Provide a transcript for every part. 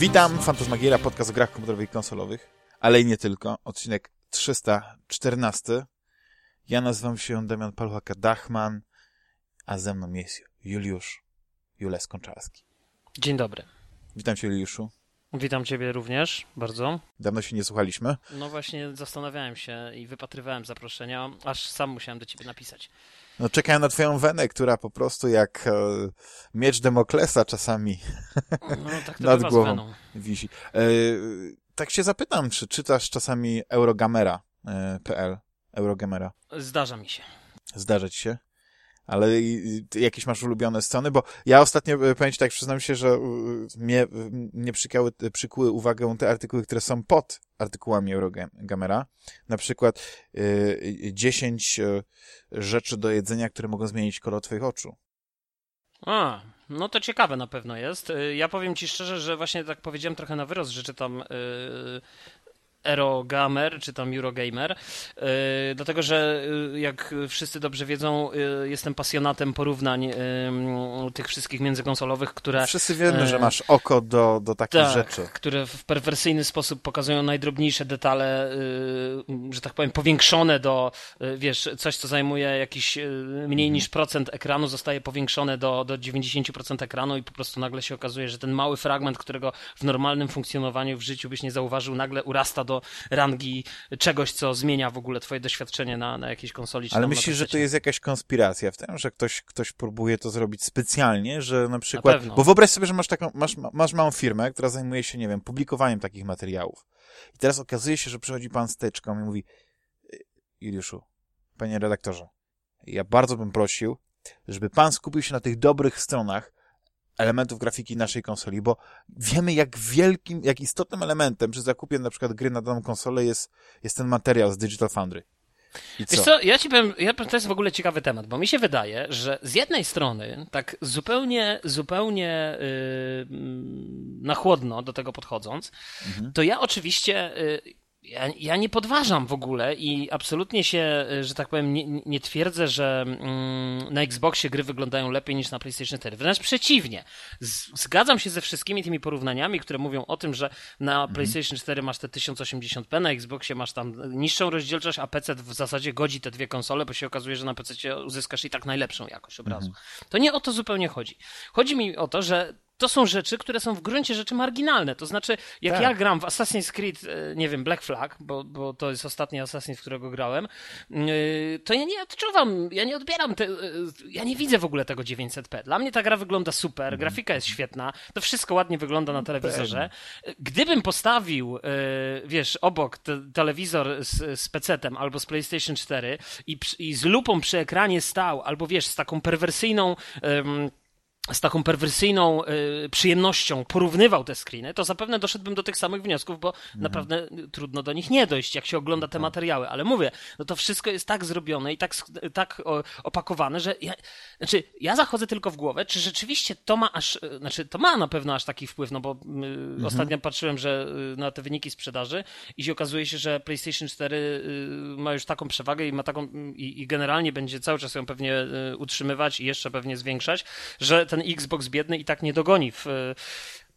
Witam, Fantasmagieria, podcast o grach komputerowych i konsolowych, ale i nie tylko. Odcinek 314. Ja nazywam się Damian Paluchaka-Dachman, a ze mną jest Juliusz Jules Konczarski. Dzień dobry. Witam cię, Juliuszu. Witam ciebie również, bardzo. Dawno się nie słuchaliśmy. No właśnie zastanawiałem się i wypatrywałem zaproszenia, aż sam musiałem do ciebie napisać. No czekałem na twoją wenę, która po prostu jak e, miecz Demoklesa czasami no, tak nad głową wisi. E, tak się zapytam, czy czytasz czasami Eurogamera.pl? E, Eurogamera. Zdarza mi się. Zdarza ci się? Ale jakieś masz ulubione strony? Bo ja ostatnio, e, powiem ci tak, przyznam się, że e, mnie, mnie przykały, przykuły uwagę te artykuły, które są pod artykułami Eurogamera. Na przykład y, 10 rzeczy do jedzenia, które mogą zmienić kolor twoich oczu. A, no to ciekawe na pewno jest. Ja powiem ci szczerze, że właśnie tak powiedziałem trochę na wyrost, że czytam Eurogamer czy tam Eurogamer, yy, dlatego że yy, jak wszyscy dobrze wiedzą, yy, jestem pasjonatem porównań tych wszystkich międzykonsolowych, które... Wszyscy wiemy, że masz oko do, do takich tak, rzeczy. które w perwersyjny sposób pokazują najdrobniejsze detale, że tak powiem, powiększone do, wiesz, coś, co zajmuje jakiś mniej mhm. niż procent ekranu, zostaje powiększone do, do 90% ekranu i po prostu nagle się okazuje, że ten mały fragment, którego w normalnym funkcjonowaniu w życiu byś nie zauważył, nagle urasta do rangi czegoś, co zmienia w ogóle twoje doświadczenie na, na jakiejś konsoli. Ale myślisz, że to jest jakaś konspiracja w tym, że ktoś, ktoś próbuje to zrobić specjalnie, że na przykład... Na bo wyobraź sobie, że masz taką, masz, masz małą firmę, która zajmuje się, nie wiem, publikowaniem takich materiałów. I teraz okazuje się, że przychodzi pan z teczką i mówi Juliuszu, panie redaktorze, ja bardzo bym prosił, żeby pan skupił się na tych dobrych stronach, elementów grafiki naszej konsoli, bo wiemy, jak wielkim, jak istotnym elementem przy zakupie na przykład gry na daną konsolę jest, jest ten materiał z Digital Foundry. I co? Wiesz co, ja ci powiem, ja, to jest w ogóle ciekawy temat, bo mi się wydaje, że z jednej strony, tak zupełnie, zupełnie yy, na chłodno do tego podchodząc, mhm. to ja oczywiście yy, ja, ja nie podważam w ogóle i absolutnie się, y, że tak powiem, nie, nie twierdzę, że mm, na Xboxie gry wyglądają lepiej niż na PlayStation 4. Wręcz przeciwnie. Z, zgadzam się ze wszystkimi tymi porównaniami, które mówią o tym, że na mhm. PlayStation 4 masz te 1080p, na Xboxie masz tam niższą rozdzielczość, a PC w zasadzie godzi te dwie konsole, bo się okazuje, że na PC uzyskasz i tak najlepszą jakość obrazu. Mhm. To nie o to zupełnie chodzi. Chodzi mi o to, że to są rzeczy, które są w gruncie rzeczy marginalne. To znaczy, jak tak. ja gram w Assassin's Creed, e, nie wiem, Black Flag, bo, bo to jest ostatni Assassin, w którego grałem, e, to ja nie odczuwam, ja nie odbieram, te, e, ja nie widzę w ogóle tego 900p. Dla mnie ta gra wygląda super, mhm. grafika jest świetna, to wszystko ładnie wygląda na telewizorze. Gdybym postawił, wiesz, obok te, telewizor z, z PC-tem albo z PlayStation 4 i, i z lupą przy ekranie stał, albo wiesz, z taką perwersyjną um, z taką perwersyjną y, przyjemnością porównywał te screeny, to zapewne doszedłbym do tych samych wniosków, bo mhm. naprawdę trudno do nich nie dojść, jak się ogląda te tak. materiały. Ale mówię, no to wszystko jest tak zrobione i tak, tak o, opakowane, że ja, znaczy, ja zachodzę tylko w głowę, czy rzeczywiście to ma aż, znaczy to ma na pewno aż taki wpływ, no bo y, mhm. ostatnio patrzyłem, że y, na te wyniki sprzedaży i się okazuje się, że PlayStation 4 y, ma już taką przewagę i ma taką, i, i generalnie będzie cały czas ją pewnie utrzymywać i jeszcze pewnie zwiększać, że ten Xbox biedny i tak nie dogoni w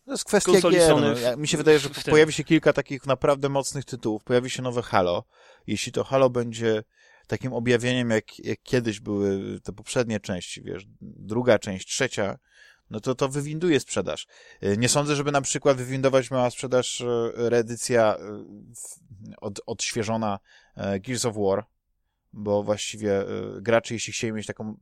to jest kwestia gier. No. Mi się wydaje, że pojawi się kilka takich naprawdę mocnych tytułów. Pojawi się nowe Halo. Jeśli to Halo będzie takim objawieniem, jak, jak kiedyś były te poprzednie części, wiesz, druga część, trzecia, no to to wywinduje sprzedaż. E, nie sądzę, żeby na przykład wywindować miała sprzedaż e, reedycja e, od, odświeżona Gears of War, bo właściwie gracze, jeśli chcieli mieć taką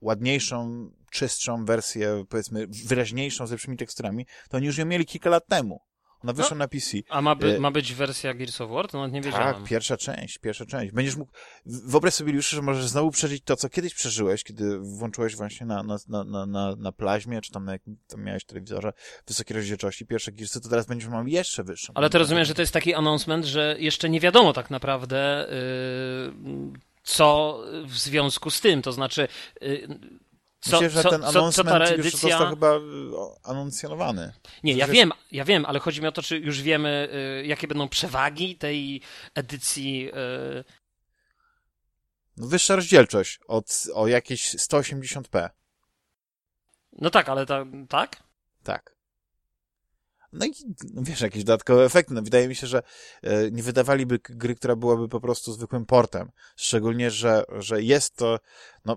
ładniejszą, czystszą wersję, powiedzmy wyraźniejszą, z lepszymi teksturami, to oni już ją mieli kilka lat temu. Ona wyszła no, na PC. A ma, by, y, ma być wersja Gears of War? To nawet nie wiedziałem. Tak, pierwsza część, pierwsza część. Będziesz mógł, wyobraź sobie już, że możesz znowu przeżyć to, co kiedyś przeżyłeś, kiedy włączyłeś właśnie na, na, na, na, na plaźmie, czy tam na jakim tam miałeś telewizorze wysokiej rozdzielczości pierwsze Gearsy, to teraz będziesz miał jeszcze wyższą. Ale to rozumiem, że to jest taki announcement, że jeszcze nie wiadomo tak naprawdę, yy, co w związku z tym, to znaczy... Yy, co, Myślę, że co, ten announcement co, co już został chyba y, anuncjonowany. Nie, ja wiem, ja wiem, ale chodzi mi o to, czy już wiemy, y, jakie będą przewagi tej edycji. Y... No, wyższa rozdzielczość od, o jakieś 180p. No tak, ale ta, tak? Tak. No i no wiesz, jakieś dodatkowe efekty. No, wydaje mi się, że e, nie wydawaliby gry, która byłaby po prostu zwykłym portem. Szczególnie, że, że jest to, no,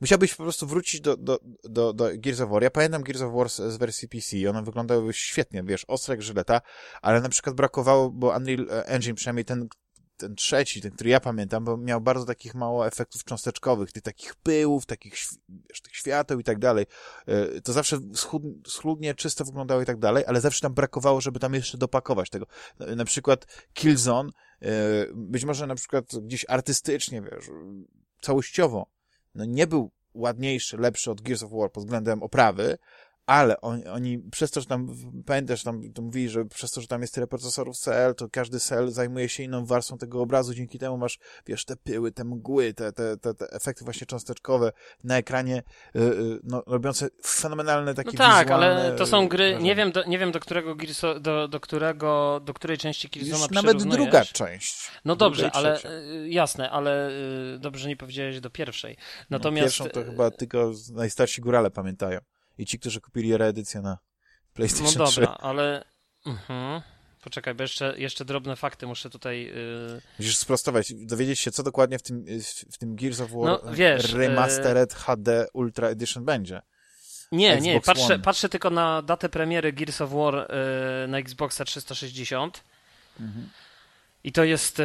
musiałbyś po prostu wrócić do, do, do, do Gears of War. Ja pamiętam Gears of War z, wersji PC one wyglądały świetnie, wiesz, ostre jak żyleta, ale na przykład brakowało, bo Unreal Engine, przynajmniej ten, ten trzeci, ten, który ja pamiętam, bo miał bardzo takich mało efektów cząsteczkowych, tych takich pyłów, takich wiesz, tych świateł i tak dalej. E, to zawsze schludnie, czysto wyglądało i tak dalej, ale zawsze tam brakowało, żeby tam jeszcze dopakować tego. Na przykład Killzone, e, być może na przykład gdzieś artystycznie, wiesz, całościowo, no nie był ładniejszy, lepszy od Gears of War pod względem oprawy, ale on, oni przez to, że tam, pamiętasz, tam to mówili, że przez to, że tam jest tyle procesorów CL, to każdy cel zajmuje się inną warstwą tego obrazu, dzięki temu masz, wiesz, te pyły, te mgły, te, te, te, te efekty właśnie cząsteczkowe na ekranie, yy, no, robiące fenomenalne takie no tak, ale to są gry, nie wiem, do, nie wiem do którego Gearso, do, do którego, do której części Killzone'a Nawet druga część. No dobrze, ale y, jasne, ale y, dobrze nie powiedziałeś do pierwszej. No, Natomiast... No, pierwszą to chyba tylko najstarsi górale pamiętają i ci, którzy kupili reedycję na PlayStation no 3. No dobra, ale... Mhm. Poczekaj, bo jeszcze, jeszcze drobne fakty muszę tutaj... Yy... Musisz sprostować, dowiedzieć się, co dokładnie w tym, w tym Gears of War no, wiesz, Remastered yy... HD Ultra Edition będzie. Nie, Xbox nie, patrzę, patrzę tylko na datę premiery Gears of War yy, na Xboxa 360 mhm. i to jest yy,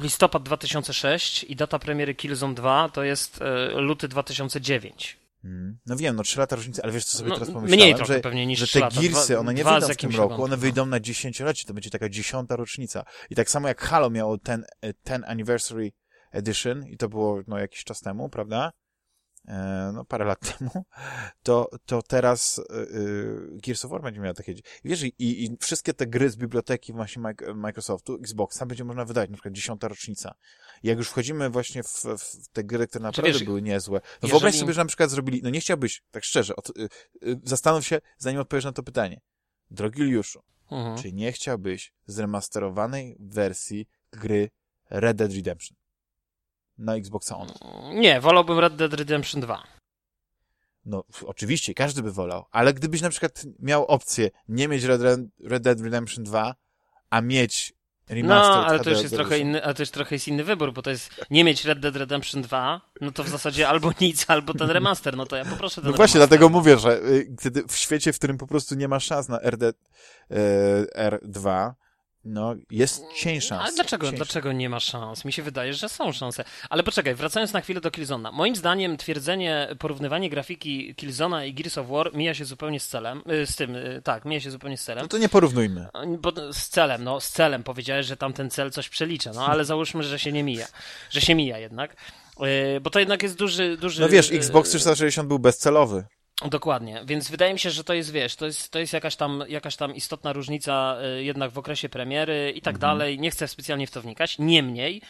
listopad 2006 i data premiery Killzone 2 to jest yy, luty 2009. Hmm. No wiem, no trzy lata różnicy, ale wiesz, co sobie no, teraz pomyślałem? Mniej trochę że, pewnie niż że te lata. Gearsy, one nie wyjdą w tym roku, one wyjdą na dziesięciolecie, to będzie taka dziesiąta rocznica. I tak samo jak Halo miało ten, ten Anniversary Edition i to było no, jakiś czas temu, prawda? E, no parę lat temu, to, to teraz yy, Gears of War będzie miał takie... Wiesz, i, i wszystkie te gry z biblioteki właśnie Microsoftu, Xboxa będzie można wydać, na przykład dziesiąta rocznica. Jak już wchodzimy właśnie w, w te gry, które naprawdę wiesz, były niezłe, no jeżeli... wyobraź sobie, że na przykład zrobili... No nie chciałbyś, tak szczerze, od, yy, yy, zastanów się, zanim odpowiesz na to pytanie. Drogi Juliuszu, mhm. czy nie chciałbyś zremasterowanej wersji gry Red Dead Redemption? Na Xboxa One. Nie, wolałbym Red Dead Redemption 2. No, oczywiście, każdy by wolał, ale gdybyś na przykład miał opcję nie mieć Red, Red Dead Redemption 2, a mieć Remastered No, ale to już jest trochę inny, ale to już trochę jest inny wybór, bo to jest nie mieć Red Dead Redemption 2, no to w zasadzie albo nic, albo ten remaster, no to ja poproszę ten No właśnie, remaster. dlatego mówię, że y, w świecie, w którym po prostu nie ma szans na RD, y, R2, no, jest cień szans. Ale dlaczego, dlaczego nie ma szans? Mi się wydaje, że są szanse. Ale poczekaj, wracając na chwilę do Killzona. Moim zdaniem twierdzenie, porównywanie grafiki Killzona i Gears of War mija się zupełnie z celem. Y, z tym, y, tak, mija się zupełnie z celem. No to nie porównujmy. Bo, z celem, no, z celem. Powiedziałeś, że tamten cel coś przelicza, no ale załóżmy, że się nie mija. Że się mija jednak. Y, bo to jednak jest duży, duży... No wiesz, Xbox 360 był bezcelowy. Dokładnie, więc wydaje mi się, że to jest, wiesz, to jest, to jest jakaś, tam, jakaś tam istotna różnica y, jednak w okresie premiery i tak mhm. dalej. Nie chcę specjalnie w to wnikać. Niemniej,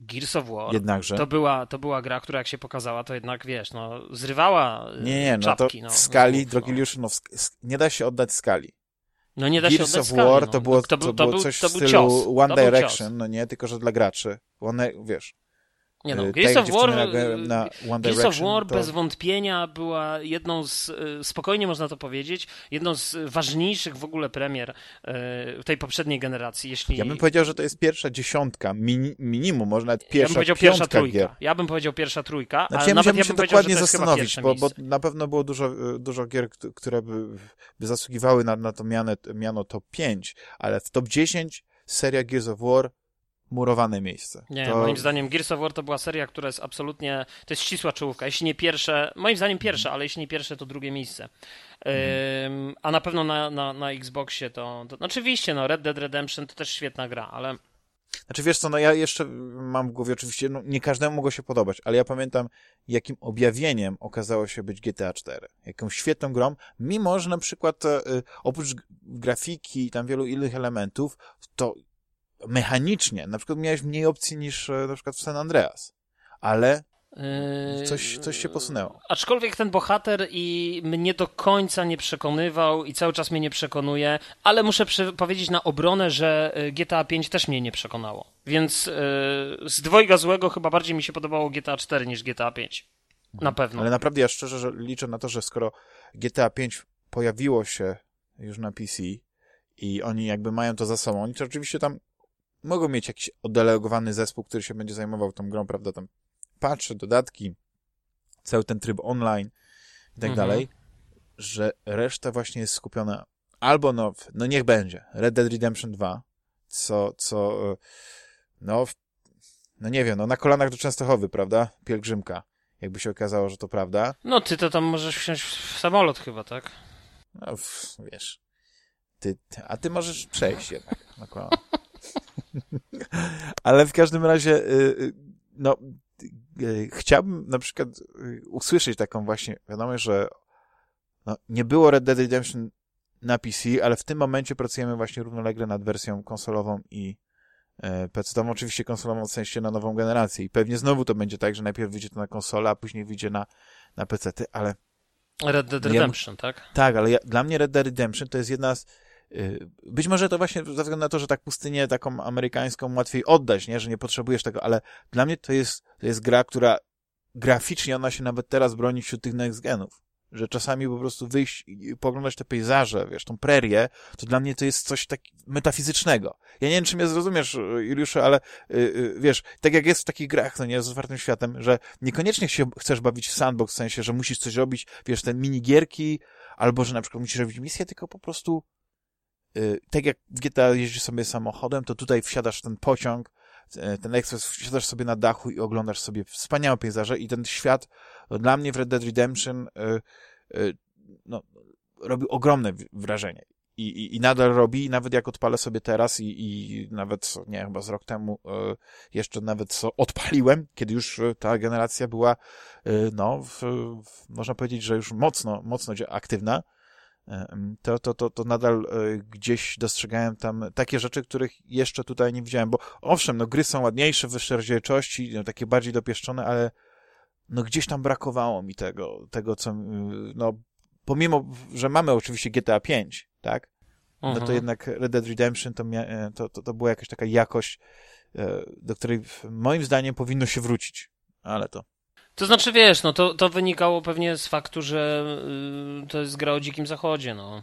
Gears of War Jednakże. To, była, to była gra, która jak się pokazała, to jednak, wiesz, no, zrywała y, Nie, nie, no czapki, to w no, skali, no, drogi Liuszu, no, nie da się oddać skali. No nie da Gears się oddać of skali, War no. to było, to, to było coś to w stylu cios. One Direction, no nie, tylko że dla graczy. One, wiesz... Nie no, y, Gears of War, na Gears of War to... bez wątpienia była jedną z, y, spokojnie można to powiedzieć, jedną z ważniejszych w ogóle premier y, tej poprzedniej generacji. Jeśli... Ja bym powiedział, że to jest pierwsza dziesiątka, mini, minimum, może nawet pierwsza Ja bym powiedział pierwsza trójka. Gier. Ja bym powiedział pierwsza trójka, znaczy, ale ja nawet ja się dokładnie zastanowić, bo, bo, na pewno było dużo, dużo gier, które by, by zasługiwały na, na to miano, miano top 5, ale w top 10 seria Gears of War murowane miejsce. Nie, to... moim zdaniem Gears of War to była seria, która jest absolutnie, to jest ścisła czołówka, jeśli nie pierwsze, moim zdaniem pierwsze, ale jeśli nie pierwsze, to drugie miejsce. Mhm. a na pewno na, na, na Xboxie to, to, no oczywiście, no Red Dead Redemption to też świetna gra, ale... Znaczy wiesz co, no ja jeszcze mam w głowie oczywiście, no nie każdemu mogło się podobać, ale ja pamiętam jakim objawieniem okazało się być GTA 4. Jaką świetną grą, mimo że na przykład e, oprócz grafiki i tam wielu innych elementów, to mechanicznie, na przykład miałeś mniej opcji niż e, na przykład w San Andreas, ale yy, coś, coś się posunęło. Aczkolwiek ten bohater i mnie do końca nie przekonywał i cały czas mnie nie przekonuje, ale muszę powiedzieć na obronę, że e, GTA 5 też mnie nie przekonało. Więc yy, z dwojga złego chyba bardziej mi się podobało GTA 4 niż GTA 5. Na pewno. Ale naprawdę ja szczerze że liczę na to, że skoro GTA 5 pojawiło się już na PC i oni jakby mają to za sobą. Oni to oczywiście tam mogą mieć jakiś oddelegowany zespół, który się będzie zajmował tą grą, prawda, tam patrzy, dodatki, cały ten tryb online i tak mhm. dalej, że reszta właśnie jest skupiona albo no, no niech będzie, Red Dead Redemption 2, co, co no, no nie wiem, no na kolanach do Częstochowy, prawda, pielgrzymka, jakby się okazało, że to prawda. No ty to tam możesz wsiąść w samolot chyba, tak? No, wiesz, ty, a ty możesz przejść jednak na kolanach. Ale w każdym razie, y, y, no, y, chciałbym na przykład usłyszeć taką właśnie wiadomość, że no, nie było Red Dead Redemption na PC, ale w tym momencie pracujemy właśnie równolegle nad wersją konsolową i e, PC. Tam oczywiście konsolową w sensie na nową generację i pewnie znowu to będzie tak, że najpierw wyjdzie to na konsolę, a później wyjdzie na, na PC, ale... Red Dead Redemption, ja, tak? Tak, ale ja, dla mnie Red Dead Redemption to jest jedna z być może to właśnie ze względu na to, że tak pustynię taką amerykańską łatwiej oddać, nie? że nie potrzebujesz tego, ale dla mnie to jest, to jest gra, która graficznie ona się nawet teraz broni wśród tych next genów. Że czasami po prostu wyjść i poglądać te pejzaże, wiesz, tą prerię, to dla mnie to jest coś tak metafizycznego. Ja nie wiem, czy mnie zrozumiesz, Juliuszu, ale yy, wiesz, tak jak jest w takich grach, no nie, z otwartym światem, że niekoniecznie się chcesz bawić w sandbox, w sensie, że musisz coś robić, wiesz, te minigierki, albo że na przykład musisz robić misję, tylko po prostu Y, tak jak w GTA jeździsz sobie samochodem, to tutaj wsiadasz w ten pociąg, y, ten ekspres, wsiadasz sobie na dachu i oglądasz sobie wspaniałe pejzaże i ten świat dla mnie w Red Dead Redemption y, no, robi ogromne wrażenie. I, i, I nadal robi, nawet jak odpalę sobie teraz i, i nawet, nie chyba z rok temu jeszcze nawet co odpaliłem, kiedy już ta generacja była, no, w, w, można powiedzieć, że już mocno, mocno aktywna, to, to, to, to nadal e, gdzieś dostrzegałem tam takie rzeczy, których jeszcze tutaj nie widziałem, bo owszem, no gry są ładniejsze, wyższe rozdzielczości, no, takie bardziej dopieszczone, ale no gdzieś tam brakowało mi tego, tego co, no pomimo, że mamy oczywiście GTA 5, tak? No to mhm. jednak Red Dead Redemption to, mia, e, to, to, to była jakaś taka jakość, e, do której moim zdaniem powinno się wrócić, ale to to znaczy, wiesz, no to, to wynikało pewnie z faktu, że y, to jest gra o dzikim zachodzie, no.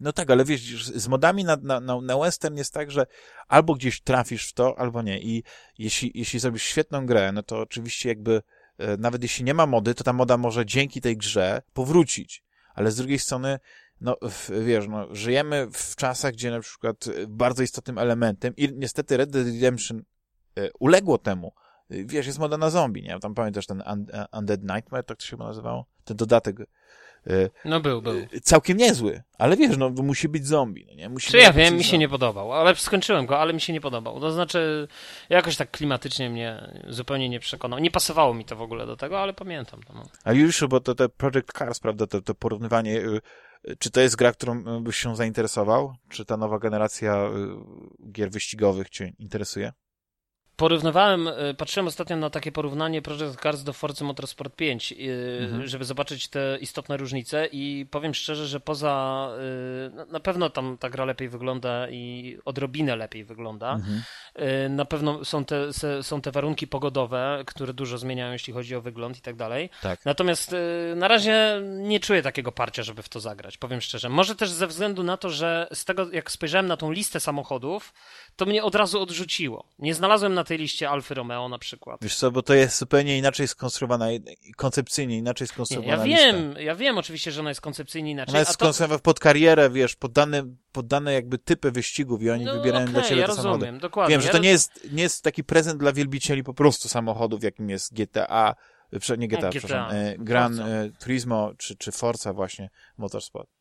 No tak, ale wiesz, z modami na, na, na, western jest tak, że albo gdzieś trafisz w to, albo nie. I jeśli, jeśli zrobisz świetną grę, no to oczywiście jakby e, nawet jeśli nie ma mody, to ta moda może dzięki tej grze powrócić. Ale z drugiej strony, no wiesz, no, żyjemy w czasach, gdzie na przykład bardzo istotnym elementem i niestety Red Dead Redemption e, uległo temu, wiesz, jest moda na zombie, nie? Tam pamiętasz ten Undead Nightmare, tak to się chyba nazywało? Ten dodatek. Y, no był, był. Y, całkiem niezły, ale wiesz, no musi być zombie, no nie? Musi Czy ja wiem, mi się nie podobał, ale skończyłem go, ale mi się nie podobał. To znaczy, jakoś tak klimatycznie mnie zupełnie nie przekonał. Nie pasowało mi to w ogóle do tego, ale pamiętam to. No. A już, bo to te Project Cars, prawda, to, to porównywanie, y, czy to jest gra, którą byś się zainteresował? Czy ta nowa generacja gier wyścigowych cię interesuje? Porównywałem, e, patrzyłem ostatnio na takie porównanie Project Cars do Forza Motorsport 5, e, mhm. żeby zobaczyć te istotne różnice i powiem szczerze, że poza, e, na pewno tam ta gra lepiej wygląda i odrobinę lepiej wygląda. Mhm. Na pewno są te, są te warunki pogodowe, które dużo zmieniają, jeśli chodzi o wygląd i tak dalej. Tak. Natomiast na razie nie czuję takiego parcia, żeby w to zagrać, powiem szczerze. Może też ze względu na to, że z tego, jak spojrzałem na tą listę samochodów, to mnie od razu odrzuciło. Nie znalazłem na tej liście Alfy Romeo na przykład. Wiesz co, bo to jest zupełnie inaczej skonstruowana, koncepcyjnie inaczej skonstruowana nie, Ja wiem, ja wiem oczywiście, że ona jest koncepcyjnie inaczej. Ona jest skonstruowana to... pod karierę, wiesz, pod dane, pod dane jakby typy wyścigów i oni no, wybierają okay, dla ciebie ja te rozumiem, samochody. dokładnie. Wiem, że to nie jest, nie jest taki prezent dla wielbicieli po prostu samochodów, jakim jest GTA, nie GTA, GTA przepraszam, e, Gran e, Turismo czy, czy Forza właśnie Motorsport.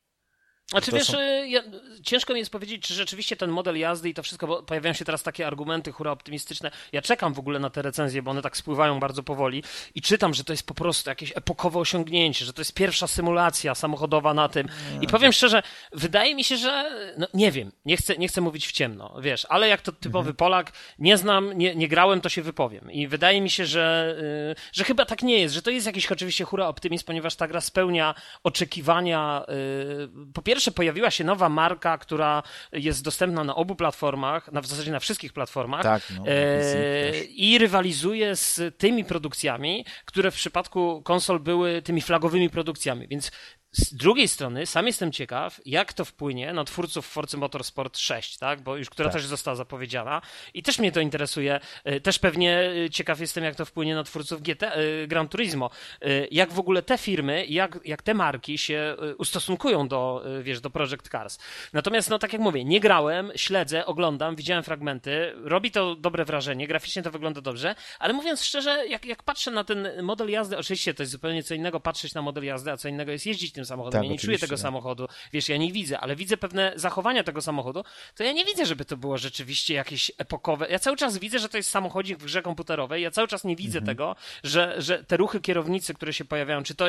Znaczy wiesz, są... Y, ja, ciężko mi jest powiedzieć, czy rzeczywiście ten model jazdy i to wszystko, bo pojawiają się teraz takie argumenty hura optymistyczne. Ja czekam w ogóle na te recenzje, bo one tak spływają bardzo powoli i czytam, że to jest po prostu jakieś epokowe osiągnięcie, że to jest pierwsza symulacja samochodowa na tym. I powiem szczerze, wydaje mi się, że no, nie wiem, nie chcę, nie chcę mówić w ciemno, wiesz, ale jak to typowy mhm. Polak, nie znam, nie, nie grałem, to się wypowiem. I wydaje mi się, że, yy, że chyba tak nie jest, że to jest jakiś oczywiście hura optymizm, ponieważ ta gra spełnia oczekiwania yy, po pierwsze pierwsze pojawiła się nowa marka, która jest dostępna na obu platformach, na, w zasadzie na wszystkich platformach tak, no, e, i rywalizuje z tymi produkcjami, które w przypadku konsol były tymi flagowymi produkcjami, więc z drugiej strony, sam jestem ciekaw, jak to wpłynie na twórców Forcy Motorsport 6, tak? Bo już która tak. też została zapowiedziana i też mnie to interesuje. E, też pewnie e, ciekaw jestem, jak to wpłynie na twórców GT, e, Gran Turismo. Jak w ogóle te firmy, jak, jak te marki się ustosunkują do, wiesz, do Project Cars. Natomiast, no tak jak mówię, nie grałem, śledzę, oglądam, widziałem fragmenty, robi to dobre wrażenie, graficznie to wygląda dobrze, ale mówiąc szczerze, jak, jak patrzę na ten model jazdy, oczywiście to jest zupełnie co innego patrzeć na model jazdy, a co innego jest jeździć tym samochodem. Tak, ja nie czuję tego tak. samochodu, wiesz, ja nie widzę, ale widzę pewne zachowania tego samochodu, to ja nie widzę, żeby to było rzeczywiście jakieś epokowe. Ja cały czas widzę, że to jest samochodzik w grze komputerowej, ja cały czas nie widzę mhm. tego, że, że te ruchy kierownicy, które się pojawiają, czy to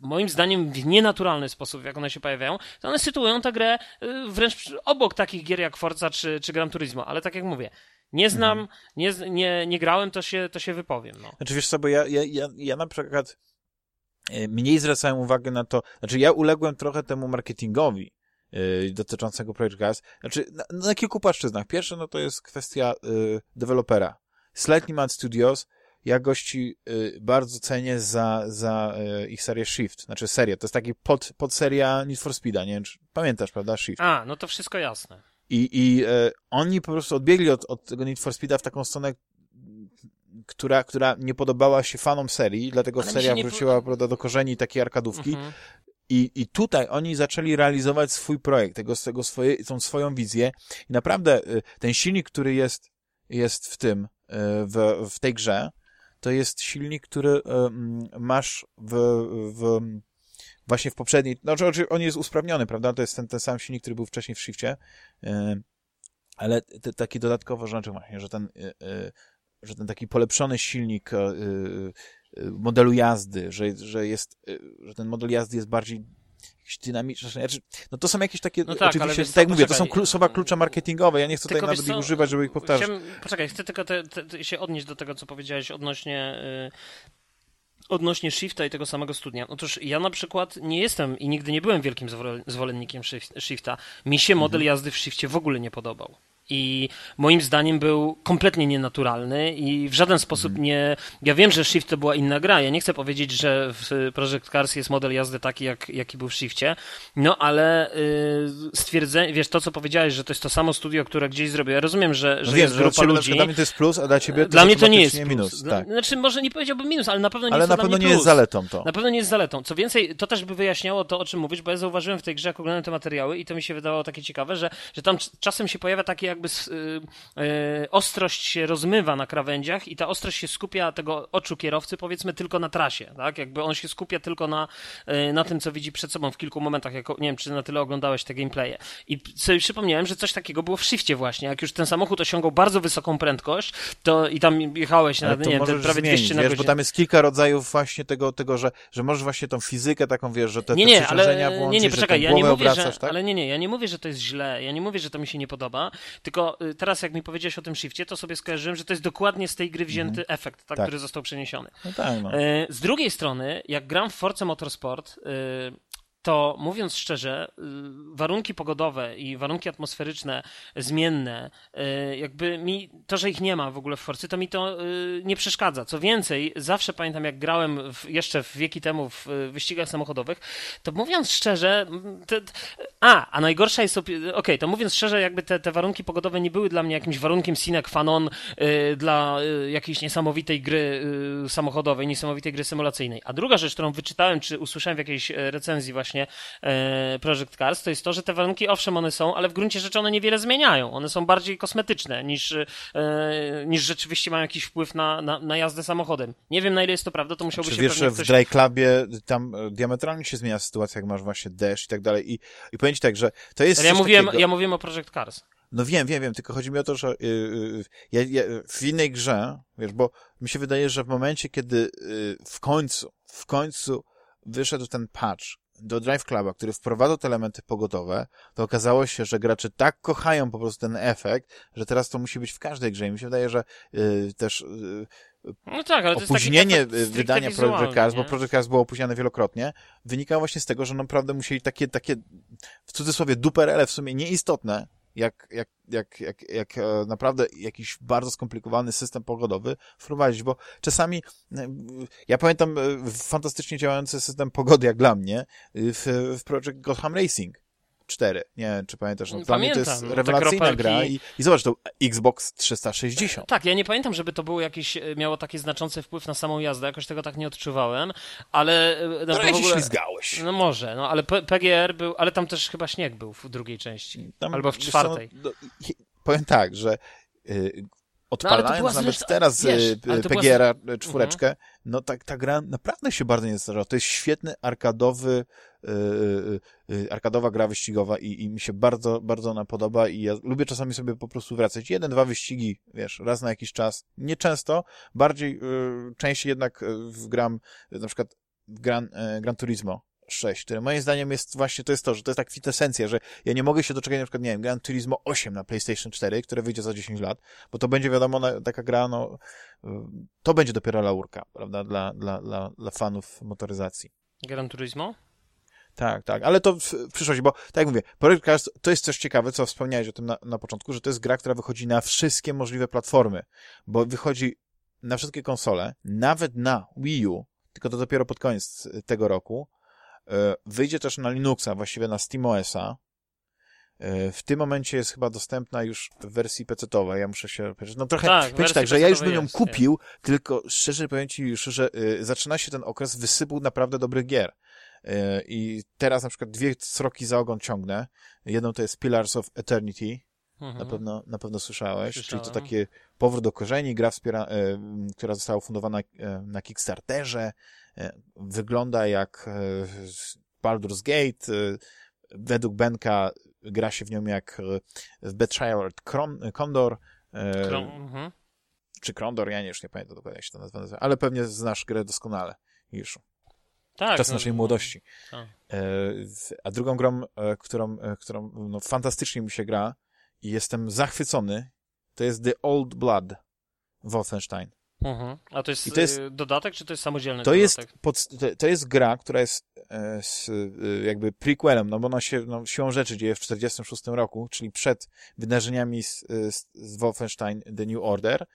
moim zdaniem w nienaturalny sposób, jak one się pojawiają, to one sytuują tę grę y, wręcz obok takich gier jak Forza czy, czy Gran Turismo, ale tak jak mówię, nie znam, mhm. nie, nie, nie grałem, to się, to się wypowiem. No. Znaczy wiesz co, bo ja, ja, ja, ja na przykład mniej zwracałem uwagę na to, znaczy ja uległem trochę temu marketingowi yy, dotyczącego Project Cars, znaczy na, na, kilku płaszczyznach. Pierwsze, no to jest kwestia yy, dewelopera. Slightly Mad Studios, ja gości yy, bardzo cenię za, za ich serię Shift, znaczy serię, to jest taki pod, podseria Need for Speeda, nie wiem, czy pamiętasz, prawda, Shift? A, no to wszystko jasne. I, i e, oni po prostu odbiegli od, od tego Need for Speeda w taką stronę, która, która nie podobała się fanom serii, dlatego Ale seria wróciła po... do korzeni takiej arkadówki. Mhm. I, I tutaj oni zaczęli realizować swój projekt, tego, tego swoje, tą swoją wizję. I naprawdę e, ten silnik, który jest, jest w tym, e, w, w tej grze, to jest silnik, który masz w, w właśnie w poprzedniej, no znaczy on jest usprawniony, prawda, to jest ten, ten sam silnik, który był wcześniej w Shifcie, ale te, taki dodatkowo, znaczy właśnie, że ten, że ten taki polepszony silnik yy, modelu jazdy, że, że jest, że ten model jazdy jest bardziej jakiś dynamiczny, znaczy, no to są jakieś takie, no tak, oczywiście, tak jak mówię, to są klu, słowa klucze marketingowe, ja nie chcę tutaj nawet ich używać, żeby ich powtarzać. Chciałem, poczekaj, chcę tylko te, te, się odnieść do tego, co powiedziałeś odnośnie odnośnie Shifta i tego samego studnia. Otóż ja na przykład nie jestem i nigdy nie byłem wielkim zwolennikiem Shifta. Mi się model mhm. jazdy w Shifcie w ogóle nie podobał i moim zdaniem był kompletnie nienaturalny i w żaden sposób mhm. nie... Ja wiem, że Shift to była inna gra, ja nie chcę powiedzieć, że w Project Cars jest model jazdy taki, jak, jaki był w Shifcie, no ale yy, stwierdzenie, wiesz, to co powiedziałeś, że to jest to samo studio, które gdzieś zrobiło, ja rozumiem, że, że no jest grupa ludzi... Dla mnie to jest plus, a dla ciebie to Dla mnie to nie jest plus. minus. Tak. Znaczy, może nie powiedziałbym minus, ale na pewno nie ale jest na pewno nie jest zaletą to. Na pewno nie jest zaletą. Co więcej, to też by wyjaśniało to, o czym mówisz, bo ja zauważyłem w tej grze, jak oglądałem te materiały i to mi się wydawało takie ciekawe, że, że tam czasem się pojawia takie jakby... Yy, E, ostrość się rozmywa na krawędziach i ta ostrość się skupia tego oczu kierowcy powiedzmy tylko na trasie, tak? Jakby on się skupia tylko na, e, na tym, co widzi przed sobą w kilku momentach, jako, nie wiem, czy na tyle oglądałeś te gameplaye. I sobie przypomniałem, że coś takiego było w shifcie właśnie, jak już ten samochód osiągał bardzo wysoką prędkość, to i tam jechałeś na, nie prawie zmienić, 200 na wiesz, bo tam jest kilka rodzajów właśnie tego, tego że, że możesz właśnie tą fizykę taką, wiesz, że te, nie, nie, te ale, włączyć, nie, nie, poczekaj, ja nie mówię, obracasz, że, tak? ale nie, nie, ja nie mówię, że to jest źle, ja nie mówię, że to mi się nie podoba, tylko y, teraz jak mi powiedziałeś o tym shifcie, to sobie skojarzyłem, że to jest dokładnie z tej gry wzięty mm. efekt, tak, tak. który został przeniesiony. No tak, no. E, z drugiej strony, jak gram w Force Motorsport, e, to mówiąc szczerze, y, warunki pogodowe i warunki atmosferyczne zmienne, y, jakby mi to, że ich nie ma w ogóle w Forcy, to mi to y, nie przeszkadza. Co więcej, zawsze pamiętam, jak grałem w, jeszcze w wieki temu w wyścigach samochodowych, to mówiąc szczerze, te, a, a najgorsza jest, okej, okay, to mówiąc szczerze, jakby te, te warunki pogodowe nie były dla mnie jakimś warunkiem sine qua non dla jakiejś niesamowitej gry samochodowej, niesamowitej gry symulacyjnej. A druga rzecz, którą wyczytałem, czy usłyszałem w jakiejś recenzji właśnie właśnie e, Project Cars, to jest to, że te warunki, owszem, one są, ale w gruncie rzeczy one niewiele zmieniają. One są bardziej kosmetyczne niż, e, niż rzeczywiście mają jakiś wpływ na, na, na jazdę samochodem. Nie wiem, na ile jest to prawda, to musiałby Czy się wiesz, że w Dry Clubie tam e, diametralnie się zmienia sytuacja, jak masz właśnie deszcz i tak dalej. I, i powiem ci tak, że to jest. Ale ja mówiłem, takiego... ja mówiłem o Project Cars. No wiem, wiem, wiem, tylko chodzi mi o to, że yy, ja, ja, w innej grze, wiesz, bo mi się wydaje, że w momencie, kiedy yy, w końcu, w końcu wyszedł ten patch, do Drive Cluba, który wprowadzał te elementy pogotowe, to okazało się, że gracze tak kochają po prostu ten efekt, że teraz to musi być w każdej grze. I mi się wydaje, że y, też y, no tak, ale opóźnienie wydania Project Cars, bo Project Cars było opóźniane wielokrotnie, wynika właśnie z tego, że naprawdę musieli takie, takie w cudzysłowie duperele w sumie nieistotne, jak, jak, jak, jak, jak e, naprawdę jakiś bardzo skomplikowany system pogodowy wprowadzić, bo czasami, e, ja pamiętam e, fantastycznie działający system pogody, jak dla mnie, w, w Project Gotham Racing 4. Nie wiem, czy pamiętasz. No, dla mnie to jest rewelacyjna gra i, i zobacz, to Xbox 360. Tak, ja nie pamiętam, żeby to było jakiś, miało taki znaczący wpływ na samą jazdę, jakoś tego tak nie odczuwałem, ale... No, w ogóle... się ślizgałeś. No może, no ale PGR był, ale tam też chyba śnieg był w drugiej części, tam, albo w czwartej. Co, no, powiem tak, że y, odpalając no, nawet teraz wiesz, y, PGR była... czwóreczkę, mhm. no tak ta gra naprawdę się bardzo nie zdarza. To jest świetny arkadowy, yy, yy, arkadowa gra wyścigowa i, i mi się bardzo, bardzo ona podoba i ja lubię czasami sobie po prostu wracać. Jeden, dwa wyścigi, wiesz, raz na jakiś czas. Nie często, bardziej, yy, częściej jednak gram, na przykład w Gran, Gran Turismo 6, które moim zdaniem jest właśnie, to jest to, że to jest tak kwintesencja, że ja nie mogę się doczekać na przykład, nie wiem, Gran Turismo 8 na PlayStation 4, które wyjdzie za 10 lat, bo to będzie wiadomo, taka gra, no, to będzie dopiero laurka, prawda, dla, dla, dla, dla fanów motoryzacji. Gran Turismo? Tak, tak, ale to w, w przyszłości, bo tak jak mówię, Project Cars to jest coś ciekawe, co wspomniałeś o tym na, na początku, że to jest gra, która wychodzi na wszystkie możliwe platformy, bo wychodzi na wszystkie konsole, nawet na Wii U, tylko to dopiero pod koniec tego roku, wyjdzie też na Linuxa, właściwie na SteamOS-a. E, w tym momencie jest chyba dostępna już w wersji PC-owej. Ja muszę się. No trochę. Tak, tak, że ja już bym ją jest, kupił, jest. tylko szczerze powiem Ci już, że y, zaczyna się ten okres wysypu naprawdę dobrych gier. Y, I teraz na przykład dwie sroki za ogon ciągnę. Jedną to jest Pillars of Eternity. Mhm. Na pewno, na pewno słyszałeś. Słyszałem. Czyli to takie powrót do korzeni, gra wspiera, y, która została fundowana na Kickstarterze. E, wygląda jak e, Baldur's Gate. E, według Benka gra się w nią jak w Betrayal Condor. Kron, mhm. Czy Krondor, ja nie, już nie pamiętam dokładnie jak się to nazywa, ale pewnie znasz grę doskonale już. Tak. Czas no, naszej no, młodości. Tak. A drugą grą, którą, którą no, fantastycznie mi się gra i jestem zachwycony, to jest The Old Blood Wolfenstein. Mhm. A to jest, to jest, y, dodatek, czy to jest samodzielny to dodatek? Jest pod, to jest gra, która jest e, z, e, jakby prequelem, no bo ona się no, siłą rzeczy dzieje w 1946 roku, czyli przed wydarzeniami z, z, z Wolfenstein The New Order.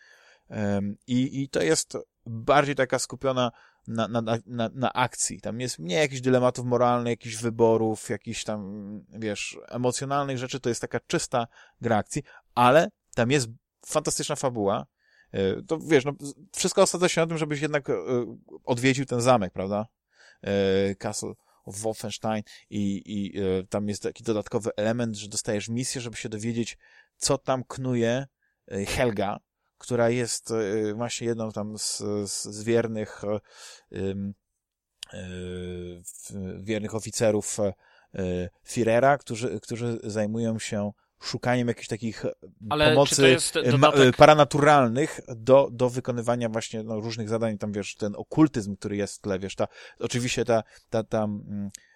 i, I to jest bardziej taka skupiona na, na, na, na akcji. Tam jest mniej jakichś dylematów moralnych, jakichś wyborów, jakichś tam, wiesz, emocjonalnych rzeczy. To jest taka czysta gra akcji, ale tam jest fantastyczna fabuła, E, to wiesz, no, wszystko osadza się na tym, żebyś jednak e, odwiedził ten zamek, prawda? E, Castle of Wolfenstein i, i tam jest taki dodatkowy element, że dostajesz misję, żeby się dowiedzieć, co tam knuje Helga, która jest właśnie jedną tam z, z wiernych wiernych oficerów Führera, którzy, którzy zajmują się szukaniem jakichś takich e, Ale pomocy e, paranaturalnych do, do wykonywania właśnie no, różnych zadań, tam wiesz, ten okultyzm, który jest w tle, wiesz, ta, oczywiście ta, ta, ta, mm, e,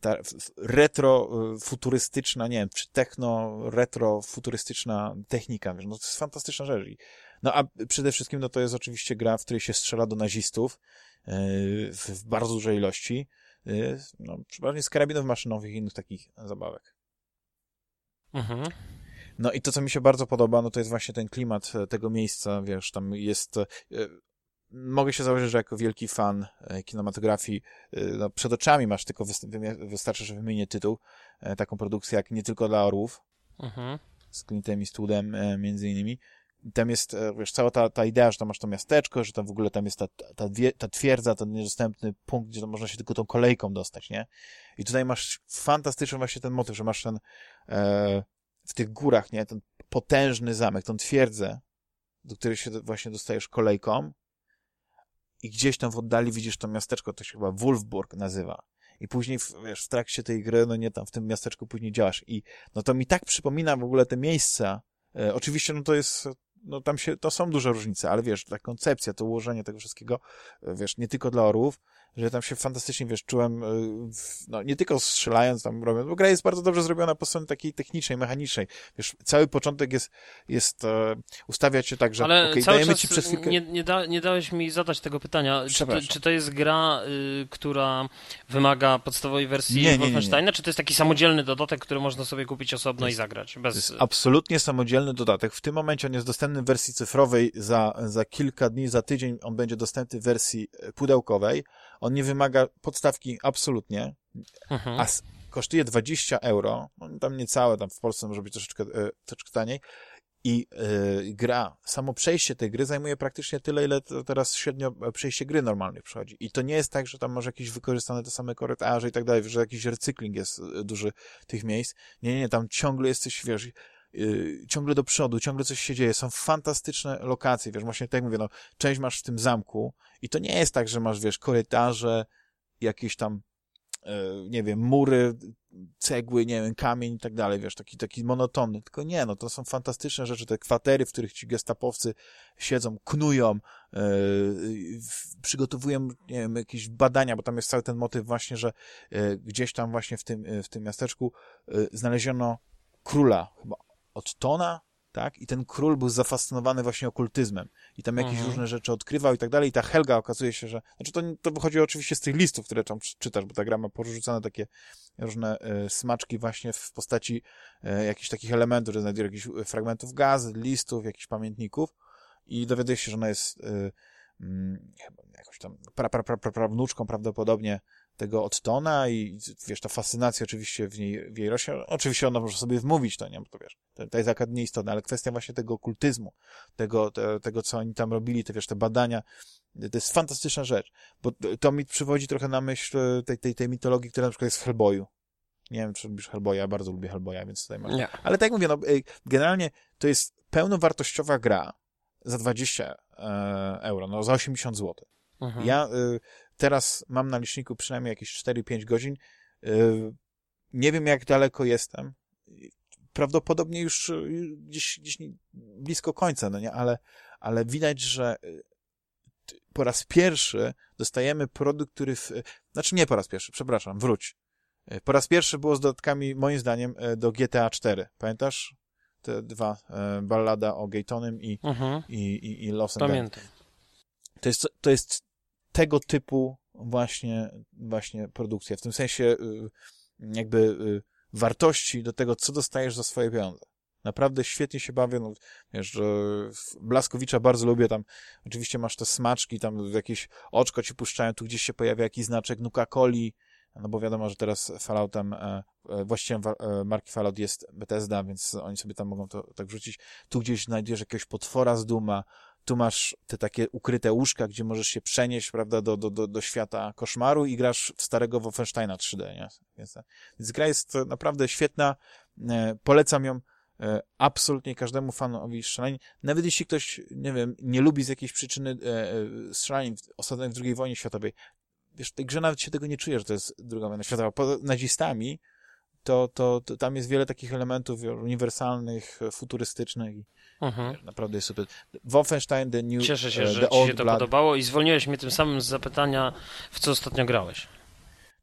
ta retrofuturystyczna, nie wiem, czy techno-retrofuturystyczna technika, wiesz, no to jest fantastyczna rzecz. No a przede wszystkim, no to jest oczywiście gra, w której się strzela do nazistów w bardzo dużej ilości, no, przeważnie z karabinów maszynowych i innych takich zabawek. Mhm. No i to, co mi się bardzo podoba, no to jest właśnie ten klimat e, tego miejsca, wiesz, tam jest... E, mogę się założyć, że jako wielki fan e, kinematografii, no przed oczami masz tylko, wystarczy, że wymienię tytuł, taką produkcję jak Nie tylko dla orłów, mhm. z Clintem Eastwoodem między innymi. Tam jest, wiesz, cała ta, ta idea, że tam masz to miasteczko, że tam w ogóle tam jest ta, ta, ta twierdza, ten niedostępny punkt, gdzie można się tylko tą kolejką dostać, nie? I tutaj masz fantastyczny właśnie ten motyw, że masz ten e, w tych górach, nie? Ten potężny zamek, tą twierdzę, do której się właśnie dostajesz kolejką i gdzieś tam w oddali widzisz to miasteczko, to się chyba Wolfburg nazywa. I później, wiesz, w trakcie tej gry, no nie tam, w tym miasteczku później działasz. I no to mi tak przypomina w ogóle te miejsca. E, oczywiście, no to jest, no tam się, to są duże różnice, ale wiesz, ta koncepcja, to ułożenie tego wszystkiego, e, wiesz, nie tylko dla orłów, że tam się fantastycznie, wiesz, czułem, y, no nie tylko strzelając tam robiąc, bo gra jest bardzo dobrze zrobiona po stronie takiej technicznej, mechanicznej. Wiesz, cały początek jest, jest e, ustawiać się tak, że Ale okay, cały dajemy czas ci przez chwilkę... nie, nie, da, nie dałeś mi zadać tego pytania. Czy to, czy to jest gra, y, która wymaga podstawowej wersji nie, Wolfensteina, czy to jest taki samodzielny dodatek, który można sobie kupić osobno jest, i zagrać? Bez... To jest absolutnie samodzielny dodatek. W tym momencie on jest dostępny w wersji cyfrowej za, za kilka dni, za tydzień on będzie dostępny w wersji e, pudełkowej. On nie wymaga podstawki absolutnie, mhm. a kosztuje 20 euro, no, tam niecałe, tam w Polsce może być troszeczkę, e, troszeczkę taniej, i yy, gra, samo przejście tej gry zajmuje praktycznie tyle, ile teraz średnio przejście gry normalnie przychodzi. I to nie jest tak, że tam może jakieś wykorzystane te same korytarze i tak dalej, że jakiś recykling jest duży tych miejsc. Nie, nie, nie, tam ciągle jesteś, wiesz, yy, ciągle do przodu, ciągle coś się dzieje. Są fantastyczne lokacje, wiesz, właśnie tak jak mówię, no, część masz w tym zamku i to nie jest tak, że masz, wiesz, korytarze, jakieś tam E, nie wiem, mury, cegły, nie wiem, kamień i tak dalej, wiesz, taki, taki monotonny. Tylko nie, no to są fantastyczne rzeczy, te kwatery, w których ci gestapowcy siedzą, knują, yy, przygotowują, nie wiem, jakieś badania, bo tam jest cały ten motyw właśnie, że yy, gdzieś tam właśnie w tym, w tym miasteczku znaleziono króla, chyba od Tona, tak? I ten król był zafascynowany właśnie okultyzmem i tam jakieś mhm. różne rzeczy odkrywał i tak dalej. I ta Helga okazuje się, że... Znaczy to, to wychodzi oczywiście z tych listów, które tam czytasz, bo ta gra ma porzucane takie różne y, smaczki właśnie w postaci y, jakichś takich elementów, że znajduje jakichś fragmentów gazy, listów, jakichś pamiętników i dowiaduje się, że ona jest y, chyba jakoś tam pra, pra, pra, pra, prawnuczką prawdopodobnie tego Ottona i wiesz, ta fascynacja oczywiście w niej, w jej rośnie. Oczywiście ona może sobie wmówić to, nie? Bo to wiesz, to, jest akurat nieistotne, ale kwestia właśnie tego okultyzmu, tego, te, tego, co oni tam robili, te wiesz, te badania, to jest fantastyczna rzecz, bo to mi przywodzi trochę na myśl tej, tej, tej mitologii, która na przykład jest w Hellboyu. Nie wiem, czy lubisz Hellboya, ja bardzo lubię Hellboya, więc tutaj masz. Nie. Ale tak jak mówię, no, generalnie to jest pełnowartościowa gra za 20 e, euro, no za 80 zł. Mhm. Ja y, teraz mam na liczniku przynajmniej jakieś 4-5 godzin. Y, nie wiem, jak daleko jestem. Prawdopodobnie już y, gdzieś, gdzieś blisko końca, no nie? Ale, ale widać, że y, po raz pierwszy dostajemy produkt, który... W... Znaczy nie po raz pierwszy, przepraszam, wróć. Po raz pierwszy było z dodatkami, moim zdaniem, do GTA 4. Pamiętasz? Te dwa, ballada o Gaytonym i, uh mhm. -huh. i, i, i Los Pamiętam. To jest, to jest tego typu właśnie, właśnie produkcja. W tym sensie y, jakby y, wartości do tego, co dostajesz za swoje pieniądze. Naprawdę świetnie się bawię, no, wiesz, Blaskowicza bardzo lubię, tam oczywiście masz te smaczki, tam jakieś oczko ci puszczają, tu gdzieś się pojawia jakiś znaczek Nuka-Coli, no bo wiadomo, że teraz Falloutem, e, e, właścicielem e, marki Fallout jest Bethesda, więc oni sobie tam mogą to tak wrzucić. Tu gdzieś znajdziesz jakiegoś potwora z Duma, tu masz te takie ukryte łóżka, gdzie możesz się przenieść, prawda, do, do, do, do świata koszmaru i grasz w starego Wolfensteina 3D, nie? Więc, więc gra jest naprawdę świetna, polecam ją absolutnie każdemu fanowi strzelanin. Nawet jeśli ktoś, nie wiem, nie lubi z jakiejś przyczyny strzelanin osadzonych w II wojnie światowej, wiesz, w tej grze nawet się tego nie czuje, że to jest druga wojna światowa. Poza nazistami to, to, to tam jest wiele takich elementów uniwersalnych, futurystycznych i mhm. naprawdę jest super. Wolfenstein, The New Cieszę się, uh, że ci się to Blood. podobało i zwolniłeś mnie tym samym z zapytania, w co ostatnio grałeś.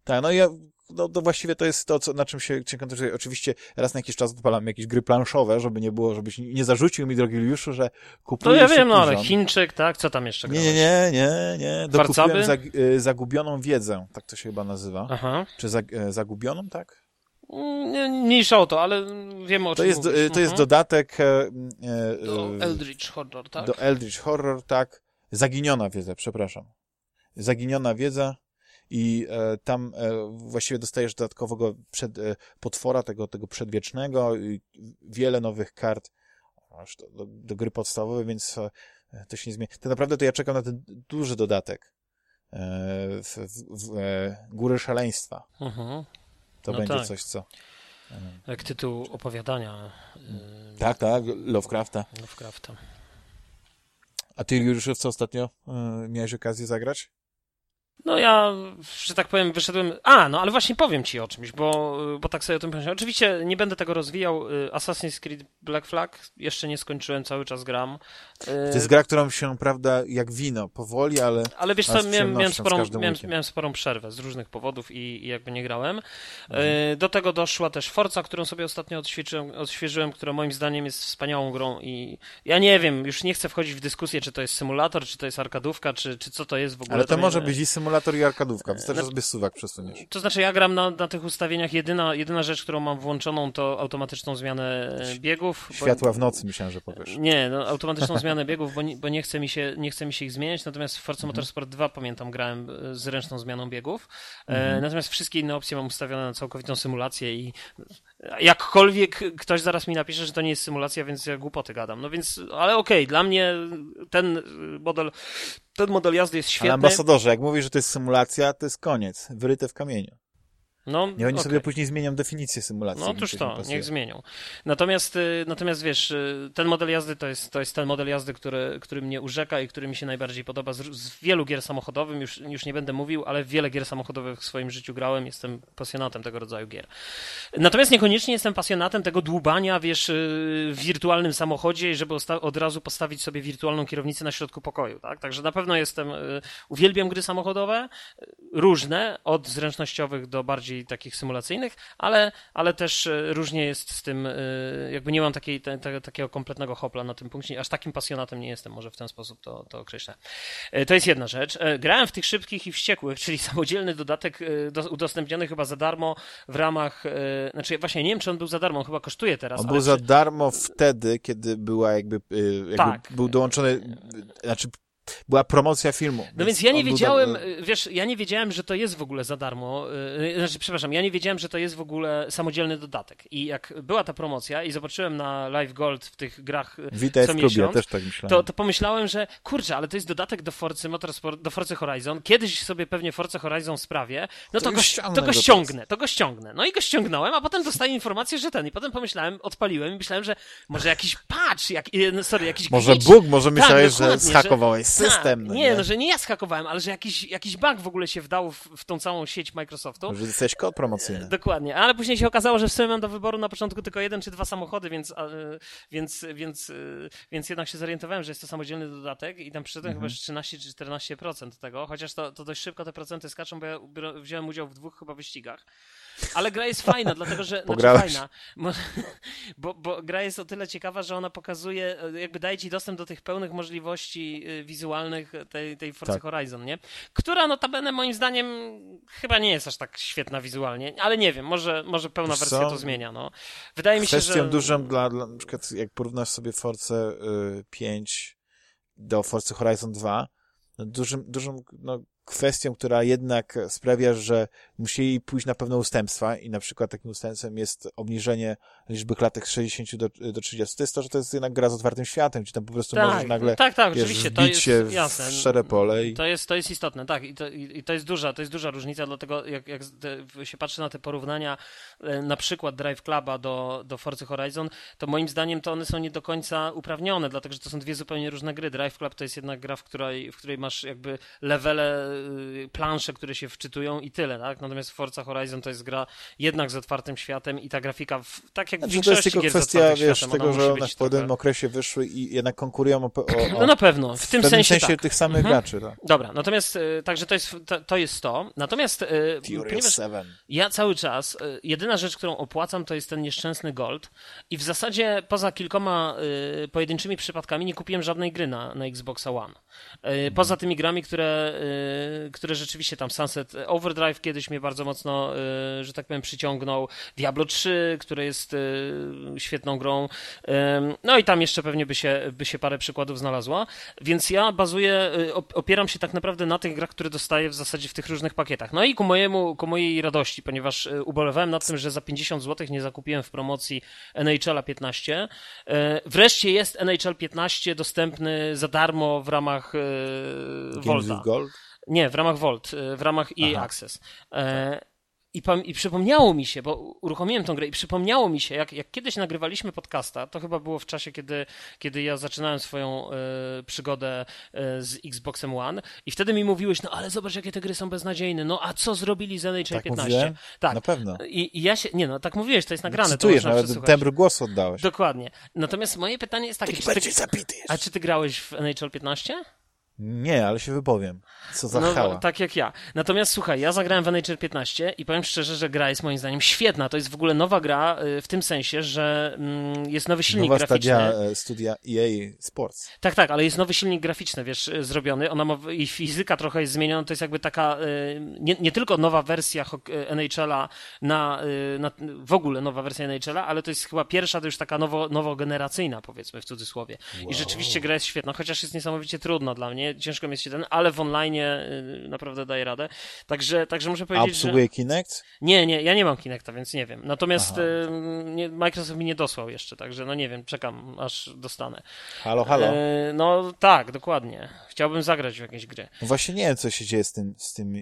Tak, no ja no, to właściwie to jest to, co, na czym się, koncentruję. Oczywiście raz na jakiś czas odpalam jakieś gry planszowe, żeby nie było, żebyś nie zarzucił mi, drogi Juliuszu, że kupuję No ja wiem, no ale Chińczyk, tak? Co tam jeszcze grałeś? Nie, nie, nie, nie. Dokupiłem zag, y, Zagubioną Wiedzę, tak to się chyba nazywa. Aha. Czy zag, y, Zagubioną, tak? Mm, mniejsza o to, ale wiemy o to czym jest, mówisz. To jest mhm. dodatek... E, e, do Eldritch Horror, tak? Do Eldritch Horror, tak. Zaginiona wiedza, przepraszam. Zaginiona wiedza i e, tam e, właściwie dostajesz dodatkowego przed, e, potwora, tego, tego przedwiecznego, i wiele nowych kart do, do, do gry podstawowej, więc e, to się nie zmieni. Tak naprawdę to ja czekam na ten duży dodatek w, w, w Góry Szaleństwa. Mhm. To no będzie tak. coś, co... Jak tytuł opowiadania. Tak, tak, Lovecrafta. Lovecrafta. A ty w co ostatnio miałeś okazję zagrać? No ja, że tak powiem, wyszedłem. A, no ale właśnie powiem ci o czymś, bo, bo tak sobie o tym pomyślałem. Oczywiście nie będę tego rozwijał. Y, Assassin's Creed Black Flag jeszcze nie skończyłem, cały czas gram. To jest gra, którą się, prawda, jak wino, powoli, ale. Ale wiesz co, miałem, miałem, sporą, miałem, miałem, sporą przerwę z różnych powodów i, i jakby nie grałem. Mhm. Do tego doszła też Forza, którą sobie ostatnio odświeżyłem, odświeżyłem, która moim zdaniem jest wspaniałą grą i ja nie wiem, już nie chcę wchodzić w dyskusję, czy to jest symulator, czy to jest arkadówka, czy, czy co to jest w ogóle. Ale to, to może być i symulator symulator i arkadówka, wystarczy no, sobie suwak przesuniesz. To znaczy ja gram na, na tych ustawieniach, jedyna, jedyna rzecz, którą mam włączoną to automatyczną zmianę biegów. Światła bo... w nocy myślałem, że powiesz. Nie, no, automatyczną zmianę biegów, bo, nie, bo nie, chce mi się, nie chce mi się ich zmieniać, natomiast w Forza mhm. Motorsport 2 pamiętam grałem e, z ręczną zmianą biegów, e, mhm. natomiast wszystkie inne opcje mam ustawione na całkowitą symulację i jakkolwiek ktoś zaraz mi napisze, że to nie jest symulacja, więc ja głupoty gadam. No więc, ale okej, okay, dla mnie ten model ten model jazdy jest świetny. Ale ambasadorze, jak mówisz, że to jest symulacja, to jest koniec, wyryte w kamieniu. No, nie, oni okay. sobie później zmienią definicję symulacji. No otóż to, niech zmienią. Natomiast, y, natomiast wiesz, y, ten model jazdy to jest, to jest ten model jazdy, który, który mnie urzeka i który mi się najbardziej podoba z, z wielu gier samochodowych, już, już nie będę mówił, ale wiele gier samochodowych w swoim życiu grałem, jestem pasjonatem tego rodzaju gier. Natomiast niekoniecznie jestem pasjonatem tego dłubania, wiesz, y, w wirtualnym samochodzie, żeby od razu postawić sobie wirtualną kierownicę na środku pokoju, tak? Także na pewno jestem, uwielbiam gry samochodowe, różne, od zręcznościowych do bardziej bardziej takich symulacyjnych, ale, ale też e, różnie jest z tym, e, jakby nie mam takiej, te, te, takiego kompletnego hopla na tym punkcie, aż takim pasjonatem nie jestem, może w ten sposób to, to określę. E, to jest jedna rzecz. Grałem w tych szybkich i wściekłych, czyli samodzielny dodatek udostępniony chyba za darmo w ramach, znaczy właśnie nie wiem, czy on był za darmo, on chyba kosztuje teraz. On był za darmo wtedy, kiedy była jakby, jakby tak. był dołączony, znaczy była promocja filmu. No więc ja nie wiedziałem, do... wiesz, ja nie wiedziałem, że to jest w ogóle za darmo. Y, znaczy, przepraszam, ja nie wiedziałem, że to jest w ogóle samodzielny dodatek. I jak była ta promocja i zobaczyłem na Live Gold w tych grach Witaj co w klubie, miesiąc, też tak myślałem. To, to pomyślałem, że kurczę, ale to jest dodatek do Forcy Motorsport, do Forcy Horizon. Kiedyś sobie pewnie Forza Horizon sprawię, no to, to go, to go ściągnę, to go ściągnę. No i go ściągnąłem, a potem dostaję informację, że ten. I potem pomyślałem, odpaliłem i myślałem, że może jakiś patch, jak, no, sorry, jakiś Może glitch. Bóg, może tak, myślałeś, tak, że zhakowałeś system. Tak, no nie, no, że nie ja skakowałem, ale że jakiś, jakiś bug w ogóle się wdał w, w tą całą sieć Microsoftu. Że jesteś kod promocyjny. Dokładnie, ale później się okazało, że w sumie mam do wyboru na początku tylko jeden czy dwa samochody, więc, więc, więc, więc jednak się zorientowałem, że jest to samodzielny dodatek i tam przyszedłem mhm. chyba 13 czy 14% tego, chociaż to, to dość szybko te procenty skaczą, bo ja wziąłem udział w dwóch chyba wyścigach. Ale gra jest fajna, dlatego że. Znaczy fajna. Bo, bo, gra jest o tyle ciekawa, że ona pokazuje, jakby daje ci dostęp do tych pełnych możliwości y, wizualnych tej, tej Forza tak. Horizon, nie? Która notabene moim zdaniem chyba nie jest aż tak świetna wizualnie, ale nie wiem, może, może pełna Wiesz wersja co? to zmienia. No. Wydaje mi się, że. Kwestią dużą dla, dla, na przykład jak porównasz sobie Force y, 5 do Forza Horizon 2, no dużym, dużym no, kwestią, która jednak sprawia, że musieli pójść na pewne ustępstwa i na przykład takim ustępstwem jest obniżenie liczby klatek z 60 do, do 30. To jest to, że to jest jednak gra z otwartym światem, gdzie tam po prostu tak, możesz nagle tak, tak, wiesz, oczywiście, to jest, się jasne, w szare pole. I... To, jest, to jest istotne, tak. I to, i to, jest duża, to jest duża różnica, dlatego jak, jak się patrzy na te porównania e, na przykład Drive Cluba do, do Forza Horizon, to moim zdaniem to one są nie do końca uprawnione, dlatego że to są dwie zupełnie różne gry. Drive Club to jest jednak gra, w której, w której masz jakby levele plansze, które się wczytują i tyle, tak? Natomiast Forza Horizon to jest gra jednak z otwartym światem i ta grafika, w, tak jak znaczy, w większości To jest tylko kwestia, wiesz, światem, tego, że one w pewnym okresie wyszły i jednak konkurują o, o, o No na pewno, w tym w sensie, sensie tak. tych samych mhm. graczy, tak. Dobra, natomiast, y, także to jest to, to, jest to. Natomiast, y, ponieważ 7. ja cały czas, jedyna rzecz, którą opłacam, to jest ten nieszczęsny Gold i w zasadzie poza kilkoma pojedynczymi przypadkami nie kupiłem żadnej gry na, na Xboxa One. Poza tymi grami, które, które rzeczywiście tam Sunset Overdrive kiedyś mnie bardzo mocno, e, że tak powiem, przyciągnął. Diablo 3, które jest świetną grą. No i tam jeszcze pewnie by się, by się parę przykładów znalazło. Więc ja bazuję, opieram się tak naprawdę na tych grach, które dostaję w zasadzie w tych różnych pakietach. No i ku mojemu, ku mojej radości, ponieważ ubolewałem nad tym, że za 50 zł nie zakupiłem w promocji NHL 15. Wreszcie jest NHL 15 dostępny za darmo w ramach Volta. Gold? Nie, w ramach Volt, y, w ramach EA Aha. Access. E, i, i przypomniało mi się, bo uruchomiłem tą grę i przypomniało mi się, jak, jak kiedyś nagrywaliśmy podcasta, to chyba było w czasie, kiedy, kiedy ja zaczynałem swoją e, przygodę e, z Xboxem One i wtedy mi mówiłeś, no ale zobacz, jakie te gry są beznadziejne, no a co zrobili z NHL tak 15? Mówiłem? Tak, na pewno. I, I, ja się, nie no, tak mówiłeś, to jest nagrane. Cytujesz, to nawet tembr głosu oddałeś. Dokładnie. Natomiast moje pytanie jest takie, czy ty, a czy ty grałeś w NHL 15? Nie, ale się wypowiem. Co za no, hała. Tak jak ja. Natomiast słuchaj, ja zagrałem w NHL 15 i powiem szczerze, że gra jest moim zdaniem świetna. To jest w ogóle nowa gra y, w tym sensie, że mm, jest nowy silnik nowa graficzny. Nowa e, studia EA Sports. Tak, tak, ale jest nowy silnik graficzny, wiesz, y, zrobiony. Ona ma, i fizyka trochę jest zmieniona. To jest jakby taka, y, nie, nie tylko nowa wersja NHL-a na, na, w ogóle nowa wersja NHL-a, ale to jest chyba pierwsza, to już taka nowo, nowogeneracyjna, powiedzmy w cudzysłowie. Wow. I rzeczywiście gra jest świetna, chociaż jest niesamowicie trudna dla mnie. Ciężko mieć się ten ale w online y, naprawdę daje radę. Także, także muszę powiedzieć, A obsługuje że... Kinect? Nie, nie, ja nie mam Kinecta, więc nie wiem. Natomiast y, nie, Microsoft mi nie dosłał jeszcze, także no nie wiem, czekam aż dostanę. Halo, halo. E, no tak, dokładnie. Chciałbym zagrać w jakieś gry. No właśnie nie wiem, co się dzieje z tym, z tym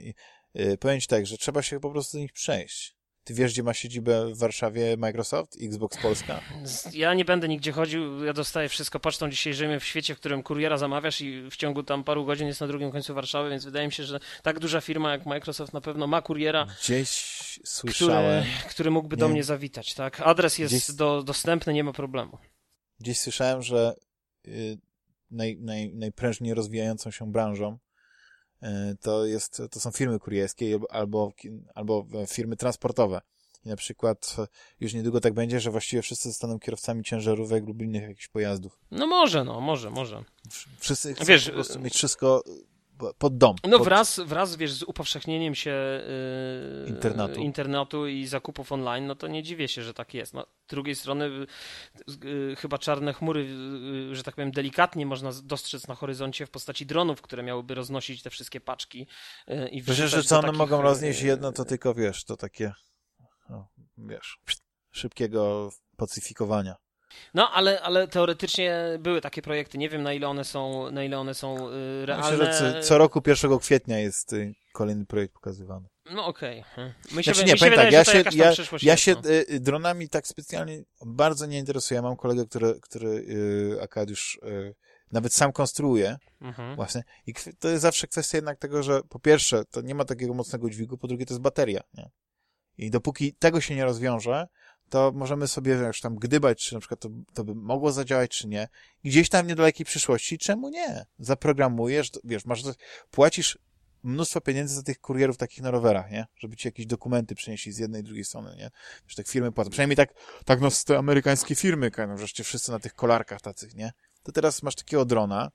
powiem ci tak, że trzeba się po prostu do nich przejść. Ty wiesz, gdzie ma siedzibę w Warszawie Microsoft? Xbox Polska? Ja nie będę nigdzie chodził, ja dostaję wszystko pocztą. Dzisiaj żyjemy w świecie, w którym kuriera zamawiasz i w ciągu tam paru godzin jest na drugim końcu Warszawy, więc wydaje mi się, że tak duża firma jak Microsoft na pewno ma kuriera. Gdzieś słyszałem. Który, który mógłby nie. do mnie zawitać, tak? Adres jest Gdzieś... do, dostępny, nie ma problemu. Gdzieś słyszałem, że y, naj, naj, najprężniej rozwijającą się branżą to, jest, to są firmy kurierskie albo, albo firmy transportowe. I na przykład już niedługo tak będzie, że właściwie wszyscy zostaną kierowcami ciężarówek lub innych jakichś pojazdów. No może, no, może, może. Wszyscy chcą Wiesz, po prostu mieć wszystko pod dom. No pod... wraz, wraz wiesz, z upowszechnieniem się yy, i zakupów online, no to nie dziwię się, że tak jest. No, z drugiej strony yy, chyba czarne chmury, yy, że tak powiem, delikatnie można dostrzec na horyzoncie w postaci dronów, które miałyby roznosić te wszystkie paczki y, i Przecież, że co one takich, mogą roznieść jedno, to tylko wiesz, to takie, no, wiesz, szybkiego pacyfikowania. No, ale, ale teoretycznie były takie projekty. Nie wiem, na ile one są, na ile one są realne. Myślę, że co roku 1 kwietnia jest y, kolejny projekt pokazywany. No okej. Okay. Hmm. znaczy, nie, powiem tak, ja się, ja, ja się y, dronami tak specjalnie bardzo nie interesuję. Ja mam kolegę, który, który y, akad już y, nawet sam konstruuje mhm. właśnie. I to jest zawsze kwestia jednak tego, że po pierwsze, to nie ma takiego mocnego dźwigu, po drugie, to jest bateria, nie? I dopóki tego się nie rozwiąże, to możemy sobie już tam gdybać, czy na przykład to, to by mogło zadziałać, czy nie. Gdzieś tam w niedalekiej przyszłości, czemu nie? Zaprogramujesz, wiesz, masz, płacisz mnóstwo pieniędzy za tych kurierów takich na rowerach, nie? Żeby ci jakieś dokumenty przynieśli z jednej i drugiej strony, nie? Że tak firmy płacą. Przynajmniej tak, tak no te amerykańskie firmy, no, wreszcie wszyscy na tych kolarkach tacych, nie? To teraz masz takiego drona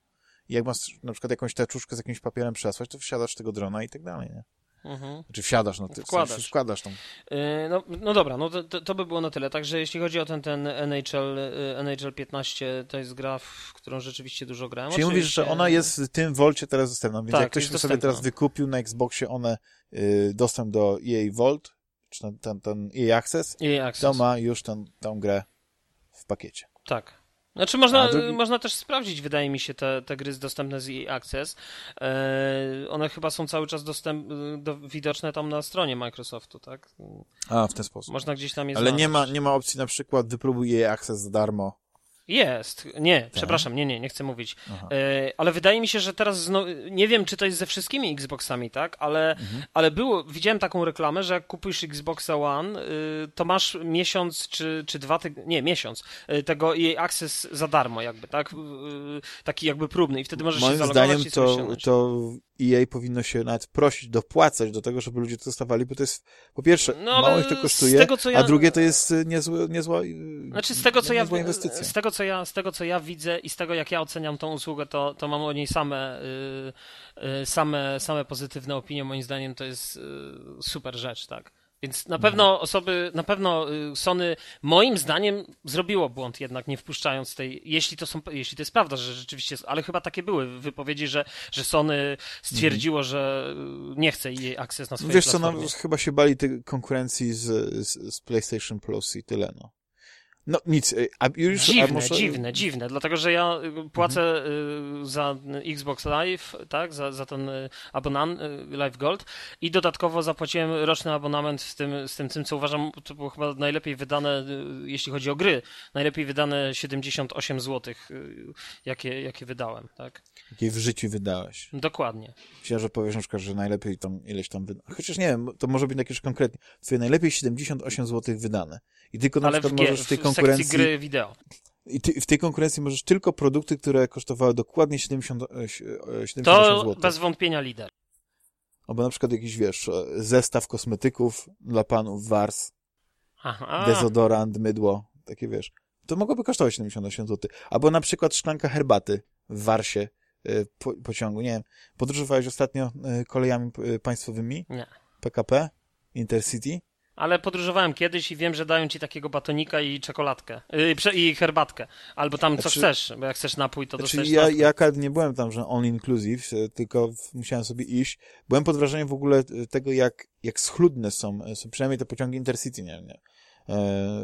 i jak masz na przykład jakąś teczuszkę z jakimś papierem przesłać, to wsiadasz tego drona i tak dalej, nie? Mhm. Znaczy wsiadasz, no ty wkładasz, wkładasz tą. Yy, no, no dobra, no to, to by było na tyle. Także jeśli chodzi o ten, ten NHL, NHL 15, to jest gra, w którą rzeczywiście dużo grałem. Czyli mówisz, że ona jest w tym Volcie teraz dostępna, więc tak, jak ktoś sobie teraz wykupił na Xboxie one y, dostęp do EA Vault, czy ten, ten, ten EA Access, EA Access, to ma już ten, tą grę w pakiecie. Tak. Znaczy można, drugi... można też sprawdzić, wydaje mi się, te, te gry dostępne z EA Access. E, one chyba są cały czas dostęp, do, widoczne tam na stronie Microsoftu, tak? A, w ten sposób. Można gdzieś tam je Ale nie ma, nie ma opcji na przykład wypróbuj EA Access za darmo jest. Nie, tak. przepraszam, nie, nie, nie chcę mówić. E, ale wydaje mi się, że teraz znowu, nie wiem, czy to jest ze wszystkimi Xboxami, tak? Ale, mhm. ale było, widziałem taką reklamę, że jak kupujesz Xboxa One, y, to masz miesiąc czy, czy dwa tygodnie, nie, miesiąc y, tego jej Access za darmo jakby, tak? Y, taki jakby próbny i wtedy możesz Moim się zdaniem to, to EA powinno się nawet prosić, dopłacać do tego, żeby ludzie to dostawali, bo to jest, po pierwsze, no, mało ich to kosztuje, tego, ja... a drugie to jest niezłe, niezła, znaczy, z tego, co ja, inwestycja. Z tego, co ja, z tego, co ja widzę i z tego, jak ja oceniam tą usługę, to, to mam o niej same, y, y, same, same pozytywne opinie. Moim zdaniem to jest y, super rzecz, tak. Więc na pewno osoby, na pewno y, Sony moim zdaniem zrobiło błąd jednak nie wpuszczając tej, jeśli to są, jeśli to jest prawda, że rzeczywiście, ale chyba takie były wypowiedzi, że, że Sony stwierdziło, że nie chce jej akces na swoje Wiesz platformie. co, no, chyba się bali tej konkurencji z, z, z PlayStation Plus i tyle, no. No nic, y, a już... Dziwne, a może... dziwne, dziwne, dlatego że ja y, płacę mhm. za Xbox Live, tak, za, za ten abonament Live Gold i dodatkowo zapłaciłem roczny abonament z tym, z tym, tym, co uważam, to było chyba najlepiej wydane, jeśli chodzi o gry, najlepiej wydane 78 zł, jakie, jakie wydałem, tak. Jakie w życiu wydałeś. Dokładnie. Myślę, że powiesz na przykład, że najlepiej tam ileś tam wydać. Chociaż nie wiem, to może być jakieś konkretnie. Twoje najlepiej 78 zł wydane. I tylko na Ale przykład w, możesz w tej konkurencji... Gry wideo. I ty, w tej konkurencji możesz tylko produkty, które kosztowały dokładnie 70, 78 to zł. To bez wątpienia lider. Albo na przykład jakiś, wiesz, zestaw kosmetyków dla panów Wars, Aha. dezodorant, mydło, takie wiesz. To mogłoby kosztować 78 zł. Albo na przykład szklanka herbaty w Warsie, po, pociągu. Nie wiem, podróżowałeś ostatnio kolejami państwowymi? Nie. PKP? Intercity? Ale podróżowałem kiedyś i wiem, że dają ci takiego batonika i czekoladkę. Yy, I herbatkę. Albo tam co znaczy, chcesz, bo jak chcesz napój, to znaczy, dostajesz ja, ja nie byłem tam, że all inclusive, tylko musiałem sobie iść. Byłem pod wrażeniem w ogóle tego, jak, jak schludne są, są przynajmniej te pociągi Intercity, nie,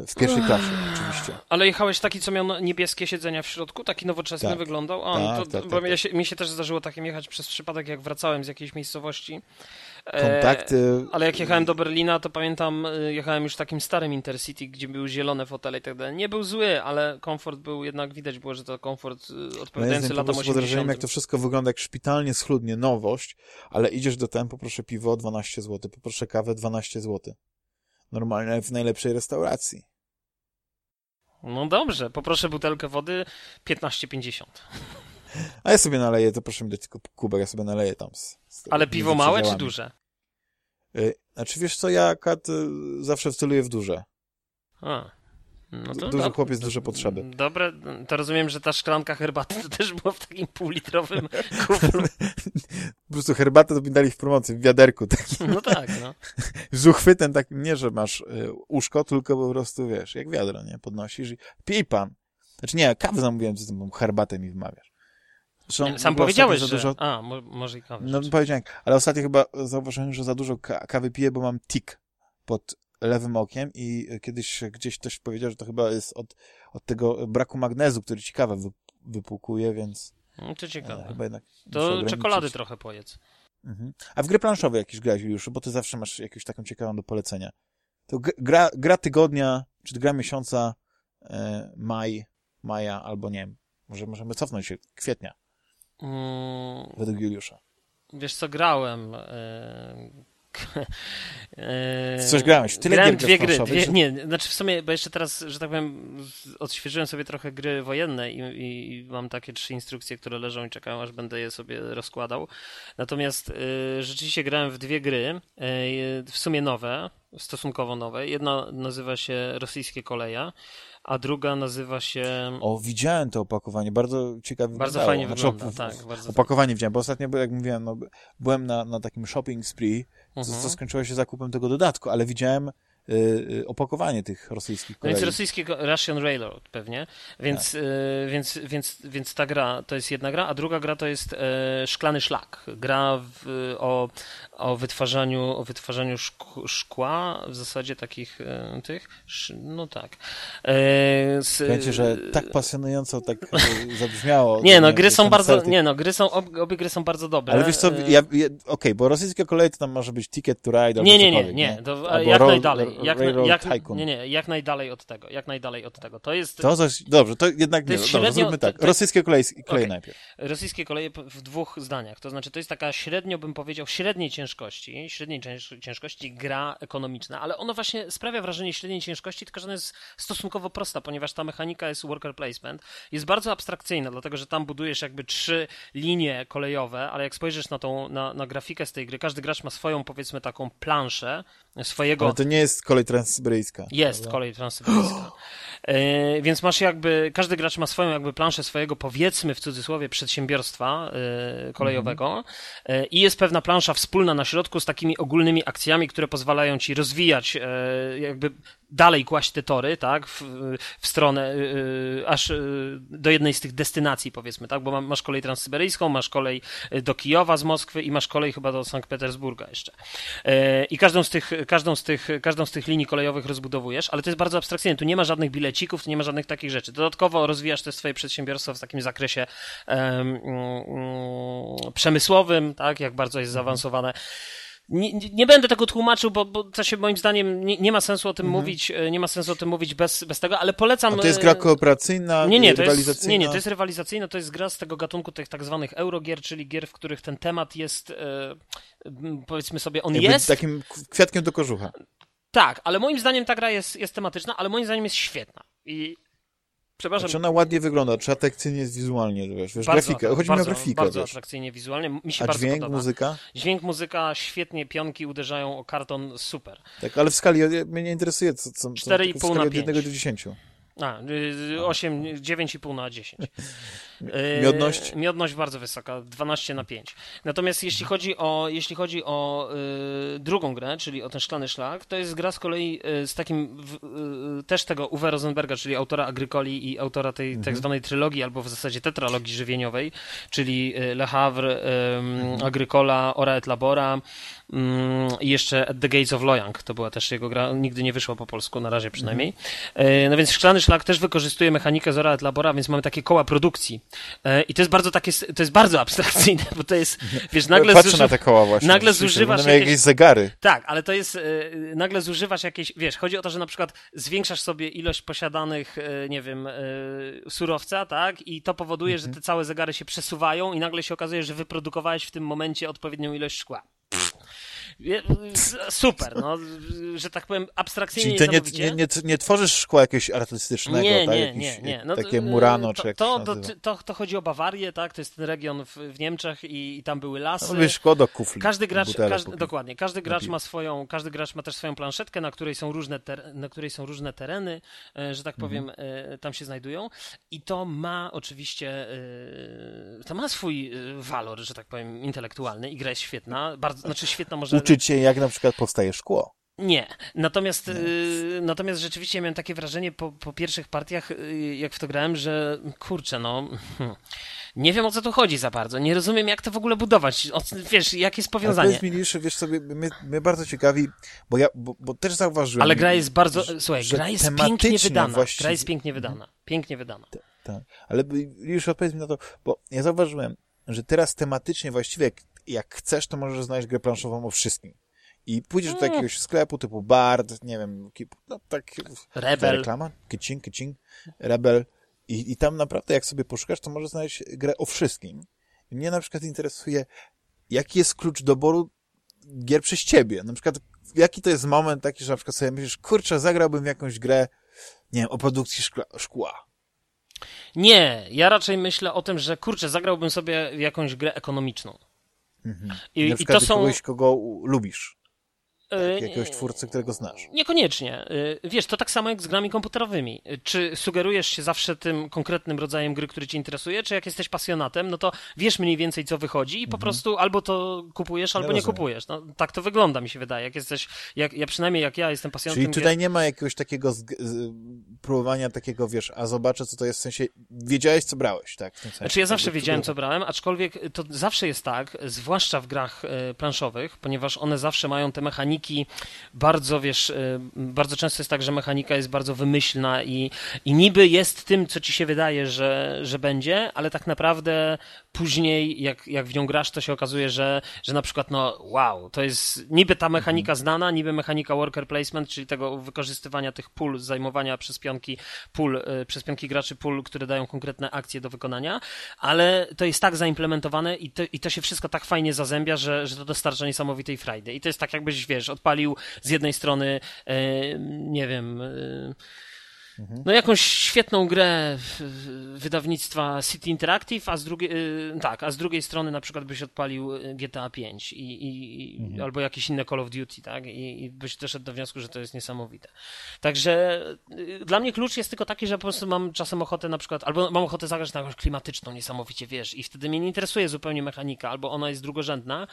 w pierwszej klasie oczywiście. Ale jechałeś taki, co miał niebieskie siedzenia w środku? Taki nowoczesny tak. wyglądał? A, tak, to, tak, bo tak, ja się, mi się też zdarzyło takim jechać przez przypadek, jak wracałem z jakiejś miejscowości. E, Kontakty. Ale jak jechałem do Berlina, to pamiętam, e, jechałem już takim starym Intercity, gdzie były zielone fotele i tak dalej. Nie był zły, ale komfort był, jednak widać było, że to komfort e, odpowiadający no latom 80. jak to wszystko wygląda jak szpitalnie schludnie, nowość, ale idziesz do tempo, poproszę piwo 12 zł, poproszę kawę 12 zł normalnie w najlepszej restauracji. No dobrze, poproszę butelkę wody 15,50. A ja sobie naleję, to proszę mi dać tylko kubek, ja sobie naleję tam. Z, z Ale piwo małe czy duże? Y, znaczy wiesz co, ja kat y, zawsze wceluję w duże. A. No to, Duży chłopiec, duże potrzeby. Dobre, to rozumiem, że ta szklanka herbaty to też było w takim półlitrowym kuflu. po prostu herbatę to mi dali w promocji, w wiaderku takim. No tak, no. Z uchwytem takim, nie, że masz y, uszko, tylko po prostu, wiesz, jak wiadro, nie? Podnosisz i pij pan. Znaczy nie, kawę zamówiłem, co tym herbatę mi wmawiasz. Zresztą sam powiedziałeś, że... Dużo... A, może i kawę. No powiedziałem, ale ostatnio chyba zauważyłem, że za dużo kawy piję, bo mam tik pod lewym okiem i kiedyś gdzieś też powiedział, że to chyba jest od, od tego braku magnezu, który ci kawę wypłukuje, więc... No to ciekawe. E, chyba jednak to czekolady trochę pojedz. Mhm. A w gry planszowe jakieś grałeś już, bo ty zawsze masz jakąś taką ciekawą do polecenia. To gra, gra tygodnia, czy gra miesiąca, e, maj, maja, albo nie wiem, może możemy cofnąć się, kwietnia. Mm, według Juliusza. Wiesz co, grałem. W coś grałeś? Tyle Grałem dwie gry. Dwie, nie, znaczy w sumie, bo jeszcze teraz, że tak powiem, odświeżyłem sobie trochę gry wojenne i, i, i mam takie trzy instrukcje, które leżą i czekają, aż będę je sobie rozkładał. Natomiast y, rzeczywiście grałem w dwie gry, y, w sumie nowe, stosunkowo nowe. Jedna nazywa się Rosyjskie Koleje, a druga nazywa się... O, widziałem to opakowanie, bardzo ciekawe Bardzo wyglądało. fajnie znaczy, wygląda, tak. Bardzo opakowanie fajnie. widziałem, bo ostatnio, jak mówiłem, no, byłem na, na takim shopping spree, co, co mhm. skończyło się zakupem tego dodatku, ale widziałem opakowanie tych rosyjskich kolei. No więc rosyjski Russian Railroad pewnie, więc, tak. Y, więc, więc, więc ta gra to jest jedna gra, a druga gra to jest e, Szklany Szlak. Gra w, o, o wytwarzaniu, o wytwarzaniu szkła, w zasadzie takich e, tych, no tak. E, z, że tak pasjonująco tak zabrzmiało. nie, no gry są bardzo, nie no, gry są, ob, obie gry są bardzo dobre. Ale wiesz co, ja, ja, okej, okay, bo rosyjskie koleje to tam może być Ticket to Ride Nie, nie, nie, nie, nie. To, jak najdalej jak, jak, nie, nie, jak najdalej od tego, jak najdalej od tego. To jest... To coś, dobrze, to jednak to nie, średnio, dobrze, zróbmy tak. Rosyjskie koleje, koleje okay. najpierw. Rosyjskie koleje w dwóch zdaniach, to znaczy to jest taka średnio, bym powiedział, średniej ciężkości, średniej ciężkości gra ekonomiczna, ale ono właśnie sprawia wrażenie średniej ciężkości, tylko że ona jest stosunkowo prosta, ponieważ ta mechanika jest worker placement, jest bardzo abstrakcyjna, dlatego że tam budujesz jakby trzy linie kolejowe, ale jak spojrzysz na tą, na, na grafikę z tej gry, każdy gracz ma swoją, powiedzmy, taką planszę swojego... Ale to nie jest kolej transsyberyjska. Jest prawda? kolej transsyberyjska. E, więc masz jakby, każdy gracz ma swoją jakby planszę swojego, powiedzmy w cudzysłowie, przedsiębiorstwa e, kolejowego -hmm. e, i jest pewna plansza wspólna na środku z takimi ogólnymi akcjami, które pozwalają ci rozwijać jakby dalej kłaść te tory, tak, w, w stronę, yy, aż yy, do jednej z tych destynacji, powiedzmy, tak, bo masz kolej transsyberyjską, masz kolej do Kijowa z Moskwy i masz kolej chyba do Sankt Petersburga jeszcze. I każdą z tych, każdą z tych, każdą z tych linii kolejowych rozbudowujesz, ale to jest bardzo abstrakcyjne, tu nie ma żadnych bilecików, to nie ma żadnych takich rzeczy. Dodatkowo rozwijasz też swoje przedsiębiorstwo w takim zakresie um, przemysłowym, tak, jak bardzo jest mhm. zaawansowane. Nie, nie, będę tego tłumaczył, bo, bo to się moim zdaniem nie, nie ma sensu o tym mhm. mówić, e, nie ma sensu o tym mówić bez, bez tego, ale polecam. A to jest gra e, kooperacyjna, nie, nie, to jest, nie, nie, to jest rywalizacyjna, to jest gra z tego gatunku tych tak zwanych eurogier, czyli gier, w których ten temat jest, e, powiedzmy sobie, on Jakby jest. takim kwiatkiem do kożucha. Tak, ale moim zdaniem ta gra jest, jest tematyczna, ale moim zdaniem jest świetna. I Przepraszam. Czy ona ładnie wygląda? Czy atrakcyjnie jest wizualnie? Wiesz, wiesz bardzo, grafikę. Chodzi bardzo, mi o grafikę. Bardzo wiesz. atrakcyjnie wizualnie. Mi się A bardzo dźwięk, podoba. muzyka? Dźwięk, muzyka, świetnie pionki uderzają o karton, super. Tak, ale w skali, mnie nie interesuje, co, co, 4,5 na 5. od 1 do 10. A, 8, 9,5 na 10. Miodność? Yy, miodność bardzo wysoka, 12 na 5. Natomiast jeśli chodzi o, jeśli chodzi o yy, drugą grę, czyli o ten szklany szlak, to jest gra z kolei yy, z takim y, też tego Uwe Rosenberga, czyli autora Agrykoli i autora tej mhm. tak zwanej trylogii, albo w zasadzie tetralogii żywieniowej, czyli y, Le Havre, mhm. Agrykola, Ora et Labora, Mm, i jeszcze At the Gates of Loyang, to była też jego gra, nigdy nie wyszła po polsku, na razie przynajmniej. No więc Szklany Szlak też wykorzystuje mechanikę Zora et Labora, więc mamy takie koła produkcji. E, I to jest bardzo takie, to jest bardzo abstrakcyjne, bo to jest, wiesz, nagle Patrzę zużyw... na te koła właśnie. Nagle zużywasz jakieś... jakieś zegary. Tak, ale to jest, nagle zużywasz jakieś, wiesz, chodzi o to, że na przykład zwiększasz sobie ilość posiadanych, nie wiem, surowca, tak, i to powoduje, że te całe zegary się przesuwają i nagle się okazuje, że wyprodukowałeś w tym momencie odpowiednią ilość szkła. Super, no, że tak powiem, abstrakcyjnie Czyli ty nie, nie, nie, tworzysz szkła jakiegoś artystycznego, nie, tak? Nie, Jakiś, nie, nie. No, takie Murano, czy jak to, to, to, to, chodzi o Bawarię, tak? To jest ten region w, w Niemczech i, i, tam były lasy. No, szkło do kufli. Każdy gracz, każdy, dokładnie, każdy gracz ma swoją, każdy gracz ma też swoją planszetkę, na której są różne, ter, na której są różne tereny, e, że tak powiem, mhm. tam się znajdują i to ma oczywiście, e, to ma swój walor, że tak powiem, intelektualny i gra jest świetna, bardzo, znaczy świetna może uczyć się, jak na przykład powstaje szkło. Nie. Natomiast, y, natomiast rzeczywiście miałem takie wrażenie po, po pierwszych partiach, y, jak w to grałem, że kurczę, no. Hmm, nie wiem o co tu chodzi za bardzo. Nie rozumiem, jak to w ogóle budować. O, wiesz, jakie jest powiązanie. Ale to jest wiesz sobie, mnie, mnie, bardzo ciekawi, bo ja, bo, bo, też zauważyłem. Ale gra jest bardzo, że, słuchaj, gra jest pięknie wydana. Właściwie... Gra jest pięknie wydana. Pięknie wydana. Tak, tak. Ale już odpowiedz mi na to, bo ja zauważyłem, że teraz tematycznie właściwie, jak, jak chcesz, to możesz znaleźć grę planszową o wszystkim. I pójdziesz do jakiegoś sklepu typu Bard, nie wiem, no tak... Rebel. Reklama, kicing, kicing, Rebel. I, I tam naprawdę, jak sobie poszukasz, to możesz znaleźć grę o wszystkim. I mnie na przykład interesuje, jaki jest klucz doboru gier przez ciebie. Na przykład, jaki to jest moment taki, że na przykład sobie myślisz, kurczę, zagrałbym w jakąś grę, nie wiem, o produkcji szkła. szkła. Nie, ja raczej myślę o tym, że kurczę, zagrałbym sobie w jakąś grę ekonomiczną. Mhm. I, I to są kogoś, kogo lubisz. Tak, y, jakiegoś twórcy, którego znasz. Niekoniecznie. Y, wiesz, to tak samo jak z grami komputerowymi. Czy sugerujesz się zawsze tym konkretnym rodzajem gry, który cię interesuje, czy jak jesteś pasjonatem, no to wiesz mniej więcej, co wychodzi i po mhm. prostu albo to kupujesz, albo ja nie kupujesz. No, tak to wygląda, mi się wydaje. Jak jesteś, jak, ja przynajmniej jak ja jestem pasjonatem... Czyli tutaj nie ma jakiegoś takiego z, z, próbowania takiego, wiesz, a zobaczę, co to jest, w sensie wiedziałeś, co brałeś, tak? W sensie, znaczy ja zawsze wiedziałem, co brałem, aczkolwiek to zawsze jest tak, zwłaszcza w grach e, planszowych, ponieważ one zawsze mają te mechaniki mechaniki bardzo, wiesz, y, bardzo często jest tak, że mechanika jest bardzo wymyślna i, i niby jest tym, co ci się wydaje, że, że będzie, ale tak naprawdę później, jak, jak w nią grasz, to się okazuje, że, że na przykład, no wow, to jest niby ta mechanika mhm. znana, niby mechanika worker placement, czyli tego wykorzystywania tych pól, zajmowania przez pionki pól, y, przez pionki graczy pól, które dają konkretne akcje do wykonania, ale to jest tak zaimplementowane i to, i to się wszystko tak fajnie zazębia, że, że to dostarcza niesamowitej frajdy. I to jest tak jakbyś, wiesz, odpalił z jednej strony, e, nie wiem, e, no jakąś świetną grę wydawnictwa City Interactive, a z drugiej, e, tak, a z drugiej strony na przykład byś odpalił GTA 5 i, i mhm. albo jakieś inne Call of Duty, tak, i, i byś doszedł do wniosku, że to jest niesamowite. Także dla mnie klucz jest tylko taki, że po prostu mam czasem ochotę na przykład, albo mam ochotę zagrać na jakąś klimatyczną niesamowicie, wiesz, i wtedy mnie nie interesuje zupełnie mechanika, albo ona jest drugorzędna,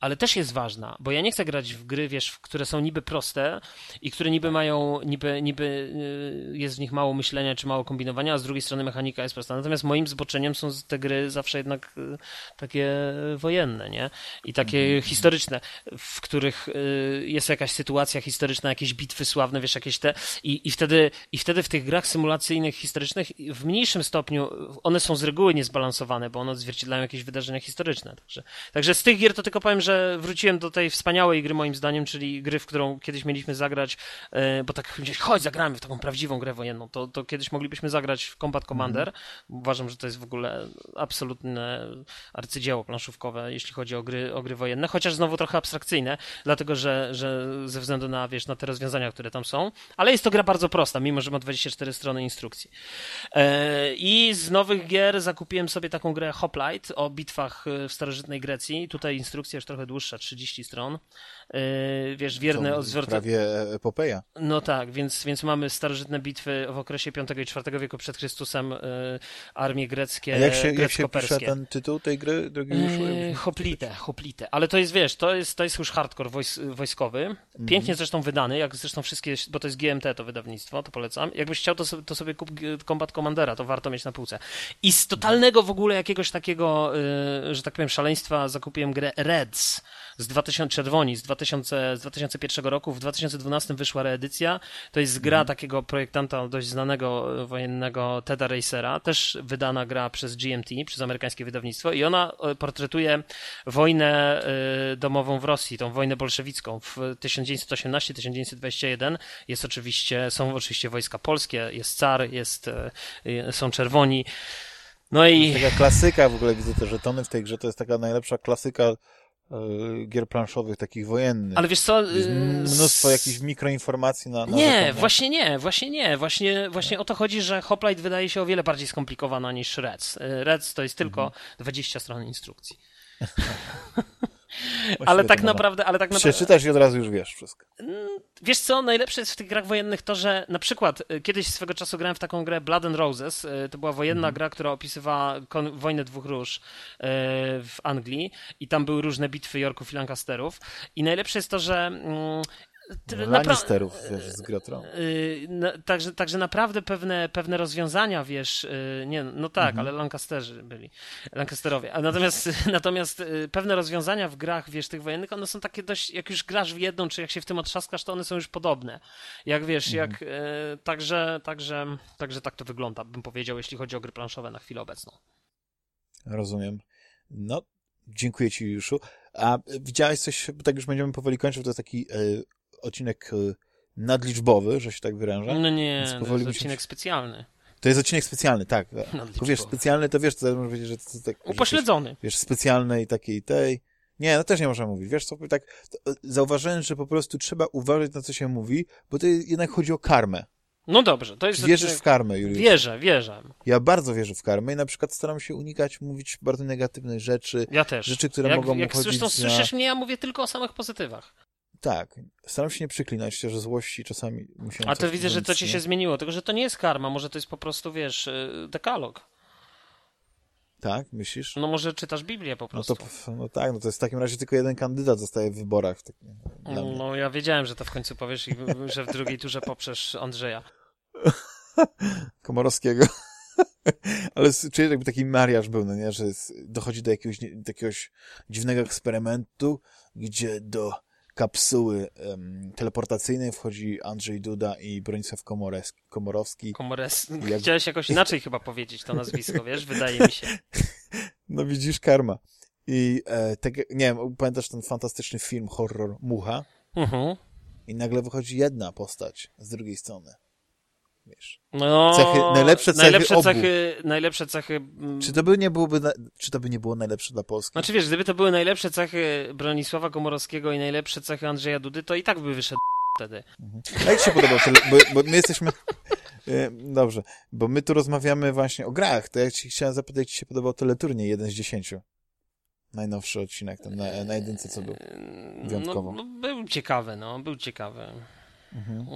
ale też jest ważna, bo ja nie chcę grać w gry, wiesz, które są niby proste i które niby mają, niby, niby y, jest w nich mało myślenia czy mało kombinowania, a z drugiej strony mechanika jest prosta. Natomiast moim zboczeniem są te gry zawsze jednak y, takie wojenne, nie? I takie -hmm. historyczne, w których y, jest jakaś sytuacja historyczna, jakieś bitwy sławne, wiesz, jakieś te i, i wtedy i wtedy w tych grach symulacyjnych, historycznych w mniejszym stopniu one są z reguły niezbalansowane, bo one odzwierciedlają jakieś wydarzenia historyczne. Także, także z tych gier to tylko powiem, że że wróciłem do tej wspaniałej gry moim zdaniem, czyli gry, w którą kiedyś mieliśmy zagrać, e, bo tak chodź, zagramy w taką prawdziwą grę wojenną, to, to kiedyś moglibyśmy zagrać w Combat Commander. Mm. Uważam, że to jest w ogóle absolutne arcydzieło planszówkowe, jeśli chodzi o gry, o gry wojenne, chociaż znowu trochę abstrakcyjne, dlatego, że, że ze względu na, wiesz, na te rozwiązania, które tam są, ale jest to gra bardzo prosta, mimo, że ma 24 strony instrukcji. E, I z nowych gier zakupiłem sobie taką grę Hoplite o bitwach w starożytnej Grecji. Tutaj instrukcja już trochę trochę dłuższa, 30 stron. Yy, wiesz, wierne odzwierciedlenie. Prawie epopeja. No tak, więc, więc mamy starożytne bitwy w okresie V i IV wieku przed Chrystusem, yy, armie greckie, A jak się, jak się pisze ten tytuł tej gry? Drogi yy, hoplite, hoplite. Ale to jest, wiesz, to jest, to jest już hardcore wojs wojskowy. Mhm. Pięknie zresztą wydany, jak zresztą wszystkie, bo to jest GMT to wydawnictwo, to polecam. Jakbyś chciał, to sobie, to sobie kup Combat Commandera, to warto mieć na półce. I z totalnego w ogóle jakiegoś takiego, że tak powiem, szaleństwa zakupiłem grę Reds z 2000, Czerwoni, z, 2000, z 2001 roku. W 2012 wyszła reedycja. To jest gra mhm. takiego projektanta dość znanego wojennego Teda Racera, też wydana gra przez GMT, przez amerykańskie wydawnictwo i ona e, portretuje wojnę e, domową w Rosji, tą wojnę bolszewicką w 1918-1921. Jest oczywiście, są oczywiście wojska polskie, jest car, jest, e, są czerwoni. No i... Taka klasyka w ogóle, widzę te żetony w tej grze, to jest taka najlepsza klasyka E, gier planszowych, takich wojennych. Ale wiesz co... Jest y, mnóstwo jakichś mikroinformacji na, na Nie, właśnie nie, właśnie nie. Właśnie, właśnie o to chodzi, że Hoplite wydaje się o wiele bardziej skomplikowana niż Reds. Y, Reds to jest tylko mhm. 20 stron instrukcji. ale tak naprawdę, ale tak naprawdę... Przeczytasz i od razu już wiesz wszystko. Mm, wiesz co, najlepsze jest w tych grach wojennych to, że na przykład y, kiedyś swego czasu grałem w taką grę Blood and Roses, y, to była wojenna mm. gra, która opisywała wojnę dwóch róż y, w Anglii i tam były różne bitwy Yorków i Lancasterów i najlepsze jest to, że mm, Lannisterów, wiesz, z Grotron. Yy, także, także naprawdę pewne, pewne rozwiązania, wiesz, yy, nie, no tak, mhm. ale Lancasterzy byli, Lancasterowie. A natomiast, natomiast pewne rozwiązania w grach, wiesz, tych wojennych, one są takie dość, jak już grasz w jedną, czy jak się w tym otrzaskasz, to one są już podobne. Jak wiesz, mhm. jak, także, także, także tak to wygląda, bym powiedział, jeśli chodzi o gry planszowe na chwilę obecną. Rozumiem. No, dziękuję ci, Juszu. A widziałeś coś, tak już będziemy powoli kończyć, to jest taki odcinek e, nadliczbowy, że się tak wyrażę. No nie, to jest odcinek specjalny. To jest odcinek specjalny, tak. Tylko wiesz, specjalny to wiesz, to można powiedzieć, że to, to tak... Upośledzony. Wiesz, specjalnej takiej tej... Nie, no też nie można mówić. Wiesz co, tak e, zauważyłem, że po prostu trzeba uważać na co się mówi, bo to jednak chodzi o karmę. No dobrze, to jest... Wierzysz w karmę, Juliusz? Wierzę, wierzę. Ja bardzo wierzę w karmę i na przykład staram się unikać mówić bardzo negatywnych rzeczy. Ja też. Rzeczy, które jak, mogą jak uchodzić zresztą słyszysz mnie, ja mówię tylko o samych pozytywach. Tak, staram się nie przyklinać, że złości czasami muszę. A to widzę, że to ci się zmieniło, tylko że to nie jest karma, może to jest po prostu, wiesz, y, dekalog. Tak, myślisz? No może czytasz Biblię po prostu. No, to, no tak, no to jest w takim razie tylko jeden kandydat zostaje w wyborach. Tak, no ja wiedziałem, że to w końcu powiesz i że w drugiej turze poprzesz Andrzeja. Komorowskiego. Ale czuję, jakby taki mariaż był, no nie, że dochodzi do jakiegoś, do jakiegoś dziwnego eksperymentu, gdzie do kapsuły um, teleportacyjnej wchodzi Andrzej Duda i Bronisław Komorowski. Komorowski. Komores... Jak... Chciałeś jakoś inaczej chyba powiedzieć to nazwisko, wiesz? Wydaje mi się. No widzisz, karma. I e, tak, nie wiem, pamiętasz ten fantastyczny film horror Mucha? Mhm. I nagle wychodzi jedna postać z drugiej strony wiesz. No, cechy, najlepsze cechy najlepsze obu. cechy, najlepsze cechy... Mm. Czy to by nie byłoby, czy to by nie było najlepsze dla Polski? Znaczy wiesz, gdyby to były najlepsze cechy Bronisława Komorowskiego i najlepsze cechy Andrzeja Dudy, to i tak by wyszedł wtedy. Mhm. A jak ci się podobał bo, bo my jesteśmy... E, dobrze, bo my tu rozmawiamy właśnie o grach, to ja ci chciałem zapytać, jak ci się podobał teleturniej, jeden z dziesięciu. Najnowszy odcinek, ten na, na jedynce, co był wyjątkowo. No, no, był ciekawy, no, był ciekawy. Mhm.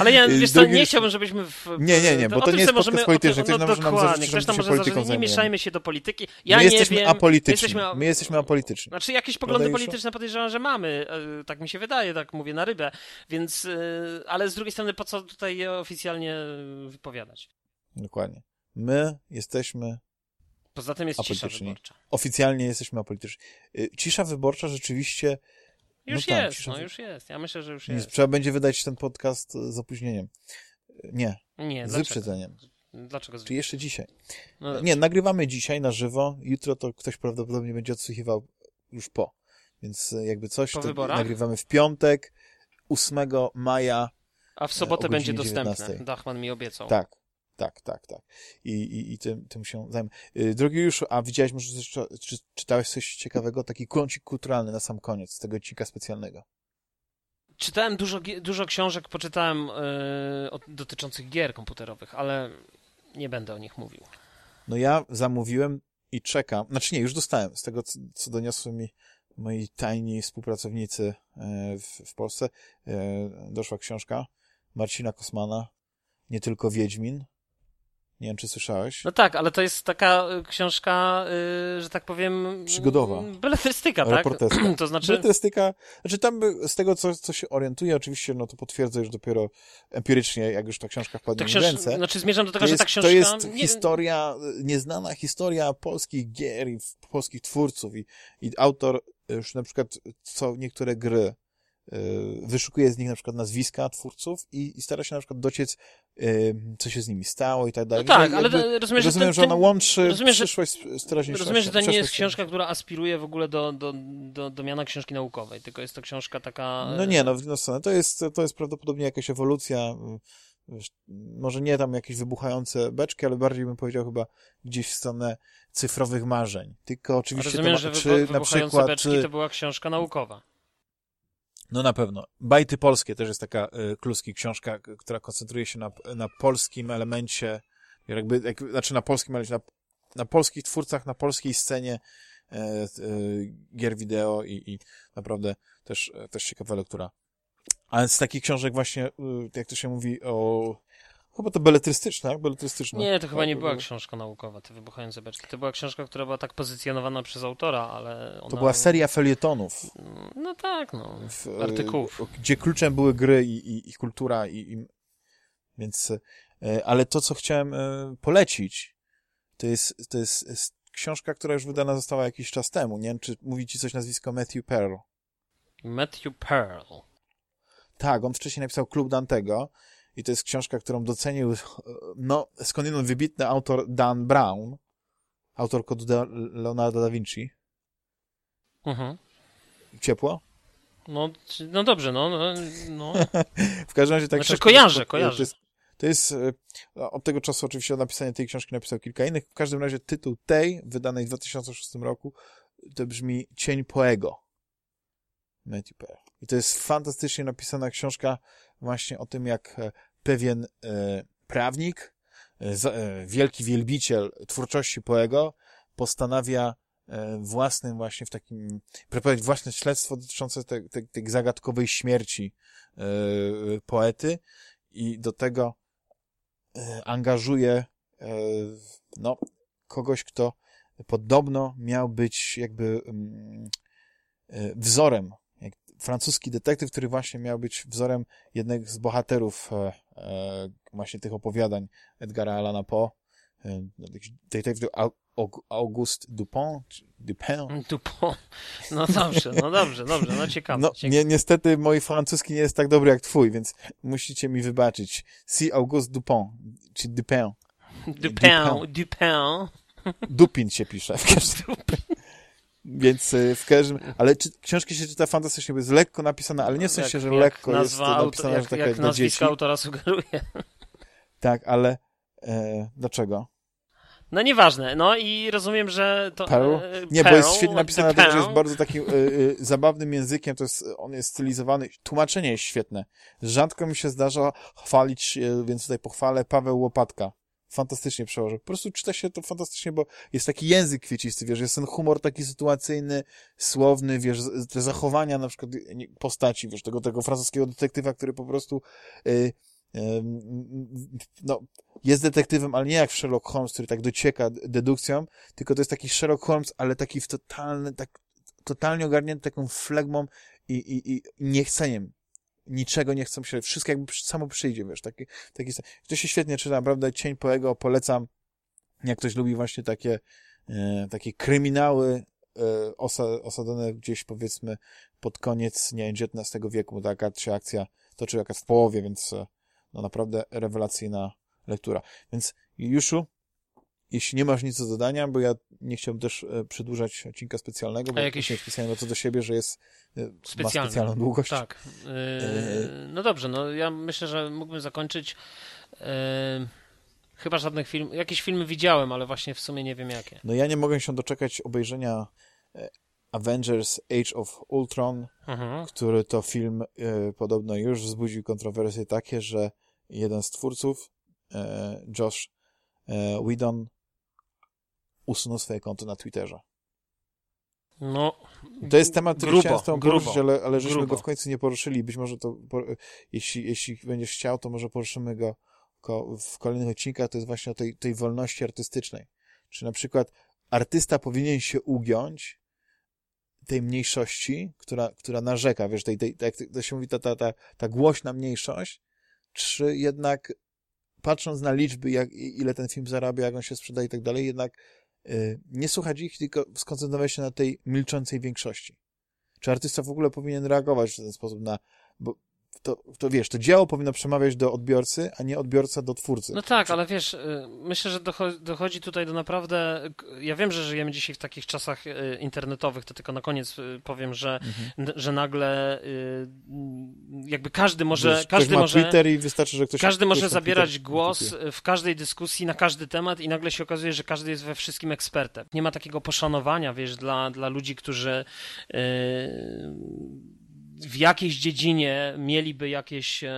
Ale ja, wiesz co, nie chciałbym, żebyśmy... W, nie, nie, nie, bo to, nie jest podcast polityczny. Ktoś no, nam zarzucić, Ktoś nam może nie mieszajmy się do polityki. Ja my nie jesteśmy wiem, apolityczni. Jesteśmy, my jesteśmy apolityczni. Znaczy jakieś poglądy polityczne podejrzewam, że mamy. E, tak mi się wydaje, tak mówię na rybę. Więc, e, ale z drugiej strony po co tutaj je oficjalnie wypowiadać? Dokładnie. My jesteśmy Poza tym jest cisza wyborcza. Oficjalnie jesteśmy apolityczni. Cisza wyborcza rzeczywiście... No już no tak, jest, no już jest. Ja myślę, że już jest. Trzeba będzie wydać ten podcast z opóźnieniem. Nie. Nie, z wyprzedzeniem. Dlaczego? Czy jeszcze dzisiaj. No nie, nagrywamy dzisiaj na żywo. Jutro to ktoś prawdopodobnie będzie odsłuchiwał już po. Więc e, jakby coś, po to wyborach? nagrywamy w piątek, 8 maja. A w sobotę będzie dostępne. Dachman mi obiecał. Tak, tak, tak, tak. I, i, i tym, tym się zajmę. Y, drogi już, a widziałeś może coś, czy, czytałeś coś ciekawego? Taki kącik kulturalny na sam koniec tego odcinka specjalnego. Czytałem dużo, dużo książek, poczytałem yy, dotyczących gier komputerowych, ale nie będę o nich mówił. No ja zamówiłem i czekam. Znaczy nie, już dostałem. Z tego, co, co doniosły mi moi tajni współpracownicy e, w, w Polsce, e, doszła książka Marcina Kosmana, nie tylko Wiedźmin, nie wiem, czy słyszałeś. No tak, ale to jest taka y, książka, yy, że tak powiem... Przygodowa. Beletrystyka, tak? to znaczy... Beletrystyka, znaczy tam z tego, co, co się orientuje, oczywiście, no to potwierdzę już dopiero empirycznie, jak już ta książka wpadnie książ... w ręce. Znaczy zmierzam do tego, że ta książka... To jest historia, nieznana historia polskich gier i polskich twórców i, i autor już na przykład co niektóre gry Y, wyszukuje z nich na przykład nazwiska twórców i, i stara się na przykład dociec, y, co się z nimi stało i tak dalej. No tak, ale rozumiem, rozumiem, że, ten, że ona łączy rozumiem, przyszłość z teraźniejszością. Rozumiem, że to nie jest książka, która aspiruje w ogóle do, do, do, do miana książki naukowej, tylko jest to książka taka... No nie, no w inną stronę. To jest, to jest prawdopodobnie jakaś ewolucja, y, może nie tam jakieś wybuchające beczki, ale bardziej bym powiedział chyba gdzieś w stronę cyfrowych marzeń. Tylko oczywiście rozumiem, to, że czy na przykład... beczki to była książka naukowa. No na pewno. Bajty polskie też jest taka y, kluski książka, która koncentruje się na, na polskim elemencie, jakby, jak, znaczy na polskim elemencie, na, na polskich twórcach, na polskiej scenie e, e, gier wideo i, i naprawdę też, też ciekawa lektura. Ale z takich książek właśnie, y, jak to się mówi o Chyba to beletrystyczne, tak? Beletrystyczne. Nie, to chyba nie była książka naukowa, te wybuchające beczki. To była książka, która była tak pozycjonowana przez autora, ale ona... To była seria felietonów. No tak, no. W, artykułów. Gdzie kluczem były gry i, i, i kultura i, i... Więc... E, ale to, co chciałem e, polecić, to jest, to jest książka, która już wydana została jakiś czas temu. Nie wiem, czy mówi ci coś nazwisko Matthew Pearl. Matthew Pearl. Tak, on wcześniej napisał Klub Dantego i to jest książka, którą docenił, no, skądinąd wybitny autor Dan Brown, autor kodu Leonardo da Vinci. Mhm. Ciepło? No, no dobrze, no. no. no. w każdym razie tak. Znaczy, kojarzę, to, kojarzę. To jest, to jest, e, od tego czasu oczywiście od napisania tej książki napisał kilka innych. W każdym razie tytuł tej, wydanej w 2006 roku, to brzmi Cień Poego. Matthew. I to jest fantastycznie napisana książka właśnie o tym, jak e, pewien e, prawnik, e, wielki wielbiciel twórczości Poego postanawia własnym właśnie w takim, prowadzić własne śledztwo dotyczące tej, tej, tej zagadkowej śmierci poety i do tego angażuje no, kogoś, kto podobno miał być jakby mm, wzorem francuski detektyw, który właśnie miał być wzorem jednego z bohaterów e, e, właśnie tych opowiadań Edgara Allana Poe, e, detektyw Auguste Dupont, Dupin. Dupont. No dobrze, no dobrze, dobrze, no ciekawe. No, ciekawe. Nie, niestety mój francuski nie jest tak dobry jak twój, więc musicie mi wybaczyć. Si Auguste Dupont, czy Dupin. Dupin, Dupin. Dupin się pisze w każdym więc e, w każdym... Ale czy, książki się czyta fantastycznie, bo jest lekko napisana, ale nie w sensie, że lekko jest napisana, jak, że taka jak, jak dzieci. autora sugeruje. Tak, ale e, dlaczego? No nieważne, no i rozumiem, że to... Pearl? E, nie, Pearl, bo jest świetnie napisana, że jest bardzo takim e, e, zabawnym językiem, to jest, on jest stylizowany, tłumaczenie jest świetne. Rzadko mi się zdarza chwalić, więc tutaj pochwalę Paweł Łopatka fantastycznie przełożył. Po prostu czyta się to fantastycznie, bo jest taki język kwiecisty, wiesz, jest ten humor taki sytuacyjny, słowny, wiesz, te zachowania na przykład postaci, wiesz, tego, tego francuskiego detektywa, który po prostu yy, no, jest detektywem, ale nie jak Sherlock Holmes, który tak docieka dedukcją, tylko to jest taki Sherlock Holmes, ale taki w totalny, tak totalnie ogarnięty taką flegmą i, i, i niechceniem. Niczego nie chcą się, wszystko jakby samo przyjdzie, wiesz, taki, taki, to się świetnie czyta, naprawdę, Cień Poego polecam, jak ktoś lubi właśnie takie, e, takie kryminały e, osa, osadzone gdzieś, powiedzmy, pod koniec, nie wiem, XIX wieku, taka się akcja toczy jakaś w połowie, więc e, no naprawdę rewelacyjna lektura. Więc Juszu, jeśli nie masz nic do dodania, bo ja nie chciałbym też e, przedłużać odcinka specjalnego, bo jakieś specjalnego co do siebie, że jest e, Specjalny. ma specjalną długość. Tak. Yy, no dobrze, no ja myślę, że mógłbym zakończyć. Yy, chyba żadnych film, jakieś filmy widziałem, ale właśnie w sumie nie wiem jakie. No ja nie mogę się doczekać obejrzenia Avengers Age of Ultron, mhm. który to film podobno już wzbudził kontrowersje takie, że jeden z twórców, Josh Whedon, usunął swoje konto na Twitterze. No, to jest temat, który grubo, chciałem poruszyć, ale, ale żeśmy grubo. go w końcu nie poruszyli. Być może to, jeśli, jeśli będziesz chciał, to może poruszymy go w kolejnych odcinkach. To jest właśnie o tej, tej wolności artystycznej. Czy na przykład artysta powinien się ugiąć tej mniejszości, która, która narzeka, wiesz, tej, tej, jak to się mówi, ta, ta, ta, ta głośna mniejszość, czy jednak patrząc na liczby, jak, ile ten film zarabia, jak on się sprzedaje i tak dalej, jednak nie słuchać ich, tylko skoncentrować się na tej milczącej większości. Czy artysta w ogóle powinien reagować w ten sposób na, bo to, to wiesz, to dzieło powinno przemawiać do odbiorcy, a nie odbiorca do twórcy. No tak, ale wiesz, y, myślę, że dochodzi tutaj do naprawdę. Ja wiem, że żyjemy dzisiaj w takich czasach y, internetowych, to tylko na koniec y, powiem, że, mhm. że nagle jakby każdy może. Wiesz, każdy może Twitter i wystarczy, że ktoś. Każdy może zabierać głos w każdej dyskusji na każdy temat i nagle się okazuje, że każdy jest we wszystkim ekspertem. Nie ma takiego poszanowania, wiesz, dla, dla ludzi, którzy. Yy w jakiejś dziedzinie mieliby jakieś e,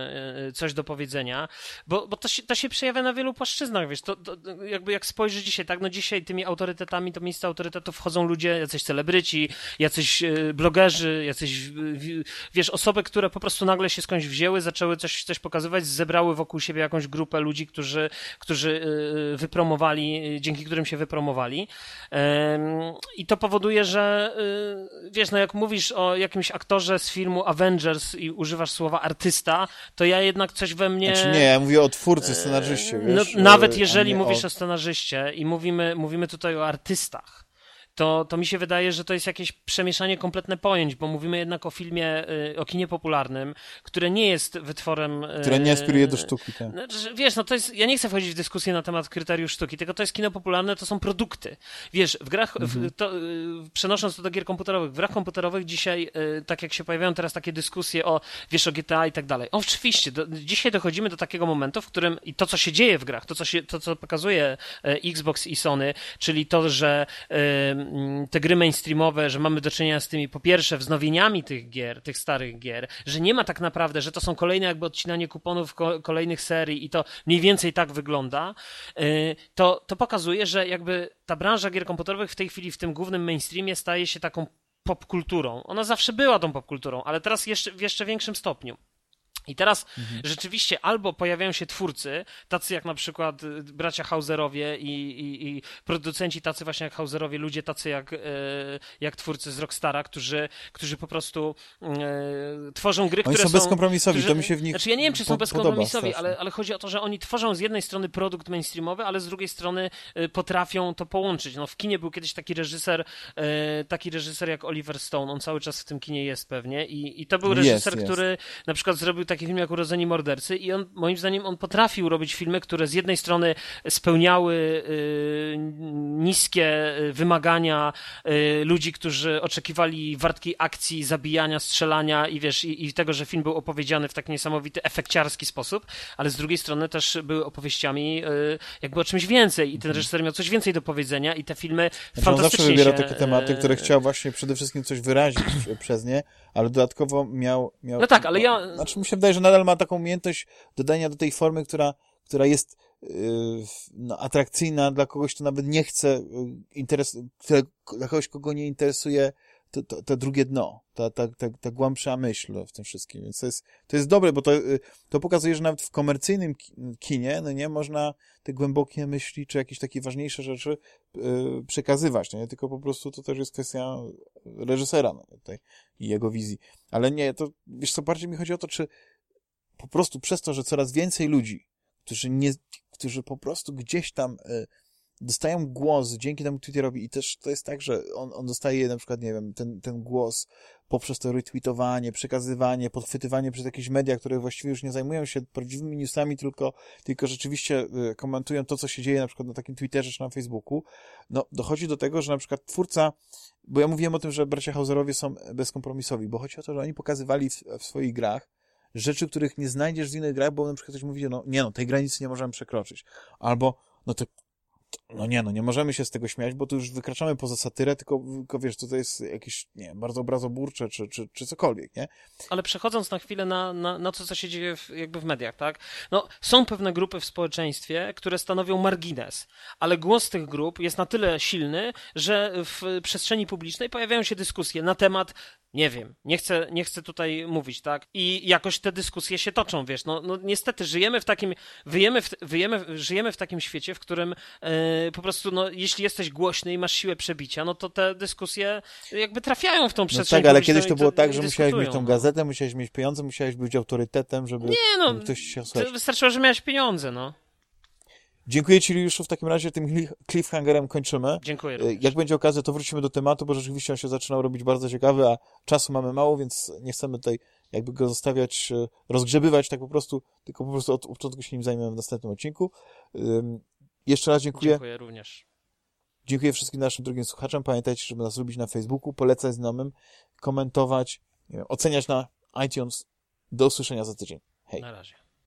e, coś do powiedzenia, bo, bo to, się, to się przejawia na wielu płaszczyznach, wiesz, to, to, jakby jak spojrzysz dzisiaj, tak, no dzisiaj tymi autorytetami, to miejsce autorytetów wchodzą ludzie, jacyś celebryci, jacyś e, blogerzy, jacyś, wiesz, osoby, które po prostu nagle się skądś wzięły, zaczęły coś, coś pokazywać, zebrały wokół siebie jakąś grupę ludzi, którzy, którzy wypromowali, dzięki którym się wypromowali. I to powoduje, że wiesz, no jak mówisz o jakimś aktorze z filmu filmu Avengers i używasz słowa artysta, to ja jednak coś we mnie... Znaczy nie, ja mówię o twórcy, scenarzyście, no, wiesz? No, nawet jeżeli mówisz o... o scenarzyście i mówimy, mówimy tutaj o artystach, to, to mi się wydaje, że to jest jakieś przemieszanie kompletne pojęć, bo mówimy jednak o filmie, y, o kinie popularnym, które nie jest wytworem... Y, które nie aspiruje do sztuki, tak. No, wiesz, no to jest, ja nie chcę wchodzić w dyskusję na temat kryteriów sztuki, tylko to jest kino popularne, to są produkty. Wiesz, w grach, mhm. w, to, y, przenosząc to do gier komputerowych, w grach komputerowych dzisiaj, tak jak się pojawiają teraz takie dyskusje o, wiesz, o GTA i tak dalej. Oczywiście, do, dzisiaj dochodzimy do takiego momentu, w którym i to, co się dzieje w grach, to, co, się, to, co pokazuje Xbox i Sony, czyli to, że te gry mainstreamowe, że mamy do czynienia z tymi, po pierwsze, wznowieniami tych gier, tych starych gier, że nie ma tak naprawdę, że to są kolejne jakby odcinanie kuponów kolejnych serii i to mniej więcej tak wygląda, y, to, to pokazuje, że jakby ta branża gier komputerowych w tej chwili w tym głównym mainstreamie staje się taką popkulturą. Ona zawsze była tą popkulturą, ale teraz jeszcze, w jeszcze większym stopniu. I teraz mhm. rzeczywiście albo pojawiają się twórcy, tacy jak na przykład y, bracia Hauserowie i, i, i producenci tacy właśnie jak Hauserowie, ludzie tacy jak, e, jak twórcy z Rockstara, którzy, którzy po prostu e, tworzą gry, oni które są... są bezkompromisowi, którzy, to mi się w nich Znaczy ja nie wiem, czy są bezkompromisowi, ale, ale chodzi o to, że oni tworzą z jednej strony produkt mainstreamowy, ale z drugiej strony e, potrafią to połączyć. No w kinie był kiedyś taki reżyser, taki reżyser jak Oliver Stone, on cały czas w tym kinie jest pewnie i, i to był reżyser, który na przykład zrobił taki film jak Urodzeni Mordercy i on, moim zdaniem, on potrafił robić filmy, które z jednej strony spełniały y, niskie y, wymagania y, ludzi, którzy oczekiwali wartkiej akcji, zabijania, strzelania i wiesz, i, i, tego, że film był opowiedziany w tak niesamowity, efekciarski sposób, ale z drugiej strony też były opowieściami jakby o czymś więcej i ten mhm. reżyser miał coś więcej do powiedzenia i te filmy znaczy, fantastycznie on zawsze wybiera się, takie tematy, które chciał właśnie przede wszystkim coś wyrazić przez nie, ale dodatkowo miał... miał no tak, ale ja... Znaczy mi się wydaje, że nadal ma taką umiejętność dodania do tej formy, która, która jest no, atrakcyjna dla kogoś, kto nawet nie chce, interes, dla kogoś, kogo nie interesuje to, to, to drugie dno, ta, ta, ta, ta głębsza myśl w tym wszystkim. Więc to jest, to jest dobre, bo to, to pokazuje, że nawet w komercyjnym kinie, no nie, można te głębokie myśli, czy jakieś takie ważniejsze rzeczy yy, przekazywać, nie, tylko po prostu to też jest kwestia reżysera, no, tutaj, i jego wizji. Ale nie, to, wiesz co, bardziej mi chodzi o to, czy po prostu przez to, że coraz więcej ludzi, którzy nie, którzy po prostu gdzieś tam yy, dostają głos dzięki temu Twitterowi i też to jest tak, że on, on dostaje na przykład, nie wiem, ten, ten głos poprzez to retweetowanie, przekazywanie, podchwytywanie przez jakieś media, które właściwie już nie zajmują się prawdziwymi newsami, tylko, tylko rzeczywiście y, komentują to, co się dzieje na przykład na takim Twitterze czy na Facebooku, no dochodzi do tego, że na przykład twórca, bo ja mówiłem o tym, że bracia Hauserowie są bezkompromisowi, bo chodzi o to, że oni pokazywali w, w swoich grach rzeczy, których nie znajdziesz w innych grach, bo na przykład ktoś mówi, no nie no, tej granicy nie możemy przekroczyć. Albo, no to no nie, no nie możemy się z tego śmiać, bo tu już wykraczamy poza satyrę, tylko, tylko wiesz, to jest jakieś, nie bardzo obrazoburcze, czy, czy, czy cokolwiek, nie? Ale przechodząc na chwilę na, na, na to, co się dzieje w, jakby w mediach, tak? No, są pewne grupy w społeczeństwie, które stanowią margines, ale głos tych grup jest na tyle silny, że w przestrzeni publicznej pojawiają się dyskusje na temat nie wiem, nie chcę, nie chcę tutaj mówić, tak? I jakoś te dyskusje się toczą, wiesz, no, no niestety żyjemy w takim, wyjemy w, wyjemy, żyjemy w takim świecie, w którym e, po prostu, no, jeśli jesteś głośny i masz siłę przebicia, no to te dyskusje jakby trafiają w tą przestrzeń. No tak, ale kiedyś to było tak, że musiałeś mieć tą no. gazetę, musiałeś mieć pieniądze, musiałeś być autorytetem, żeby, nie, no, ktoś się słuchać. Wystarczyło, że miałeś pieniądze, no. Dziękuję Ci, już w takim razie tym cliffhangerem kończymy. Dziękuję. E, również. Jak będzie okazja, to wrócimy do tematu, bo rzeczywiście on się zaczynał robić bardzo ciekawy, a czasu mamy mało, więc nie chcemy tutaj jakby go zostawiać, e, rozgrzebywać tak po prostu, tylko po prostu od, od początku się nim zajmiemy w następnym odcinku. Jeszcze raz dziękuję. Dziękuję również. Dziękuję wszystkim naszym drugim słuchaczom. Pamiętajcie, żeby nas lubić na Facebooku, polecać znajomym, komentować, oceniać na iTunes. Do usłyszenia za tydzień. Hej. Na razie.